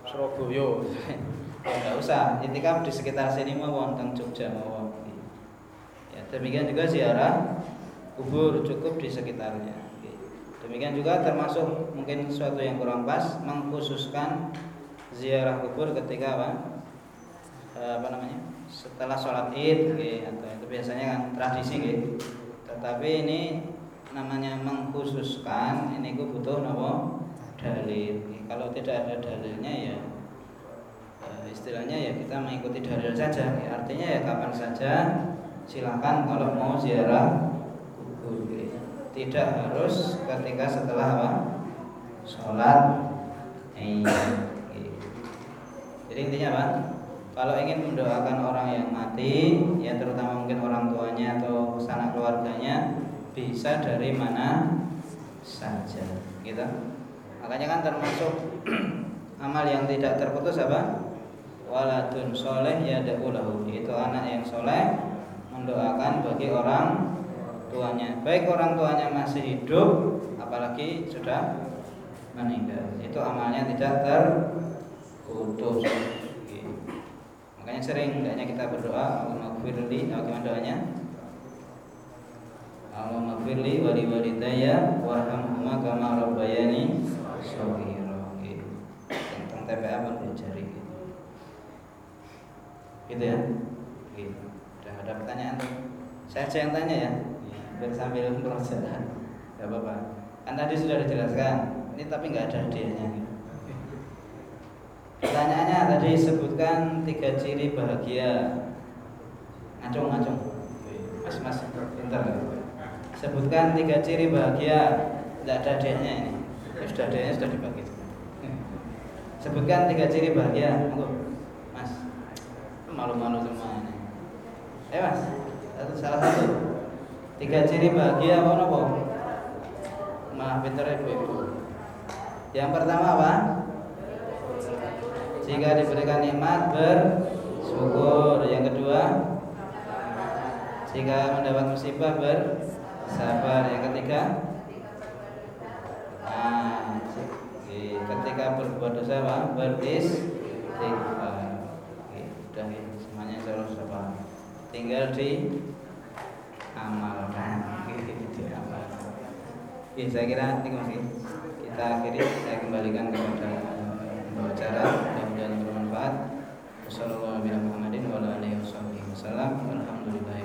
Surabaya. ya enggak usah, itikaf di sekitar sini mau wonten Jogja mau. Demikian juga ziarah kubur cukup di sekitarnya. Demikian juga termasuk mungkin sesuatu yang kurang pas mengkhususkan ziarah kubur ketika apa? Apa namanya? Setelah sholat Id atau itu biasanya kan tradisi gitu. Tetapi ini namanya mengkhususkan ini gue butuh nopo dalil. Kalau tidak ada dalilnya ya e, istilahnya ya kita mengikuti dalil saja. Artinya ya kapan saja silakan kalau mau ziarah tidak harus ketika setelah apa? Sholat. Iya jadi intinya apa? Kalau ingin mendoakan orang yang mati ya terutama mungkin orang tuanya atau sanak keluarganya bisa dari mana saja gitu. Makanya kan termasuk amal yang tidak terputus apa? Waladun soleh ya itu anak yang soleh mendoakan bagi orang tuanya. Baik orang tuanya masih hidup apalagi sudah meninggal. Itu amalnya tidak terputus. Makanya sering hendaknya kita berdoa Allahumma apa gimana doanya? Allahumma gfirli wali walidayya warhamhuma kama rabbayani shaghira. Tentang TPA pun gitu. gitu ya? Gitu. Ada pertanyaan saya aja yang tanya ya. Biar sambil proses nggak apa-apa. Kan tadi sudah dijelaskan. Ini tapi nggak ada hadiahnya. Pertanyaannya tadi sebutkan tiga ciri bahagia. Ngacung ngacung. Mas mas pintar. Sebutkan tiga ciri bahagia. Tidak ada hadiahnya ini. Ya, sudah hadiahnya sudah dibagi. Sebutkan tiga ciri bahagia. Mas. Malu-malu semua eh mas satu salah satu Tiga ciri bahagia apa nopo? Maaf pinter ibu-ibu. Yang pertama apa? Jika diberikan nikmat bersyukur. Yang kedua, jika mendapat musibah bersabar. Yang ketiga, nah, ketika berbuat dosa apa? tinggal di amalkan. Gitu amalkan. Ya saya kira ini masih kita akhiri. Saya kembalikan kepada pembicara mudah-mudahan bermanfaat. Wassalamualaikum warahmatullahi wabarakatuh. Alhamdulillah.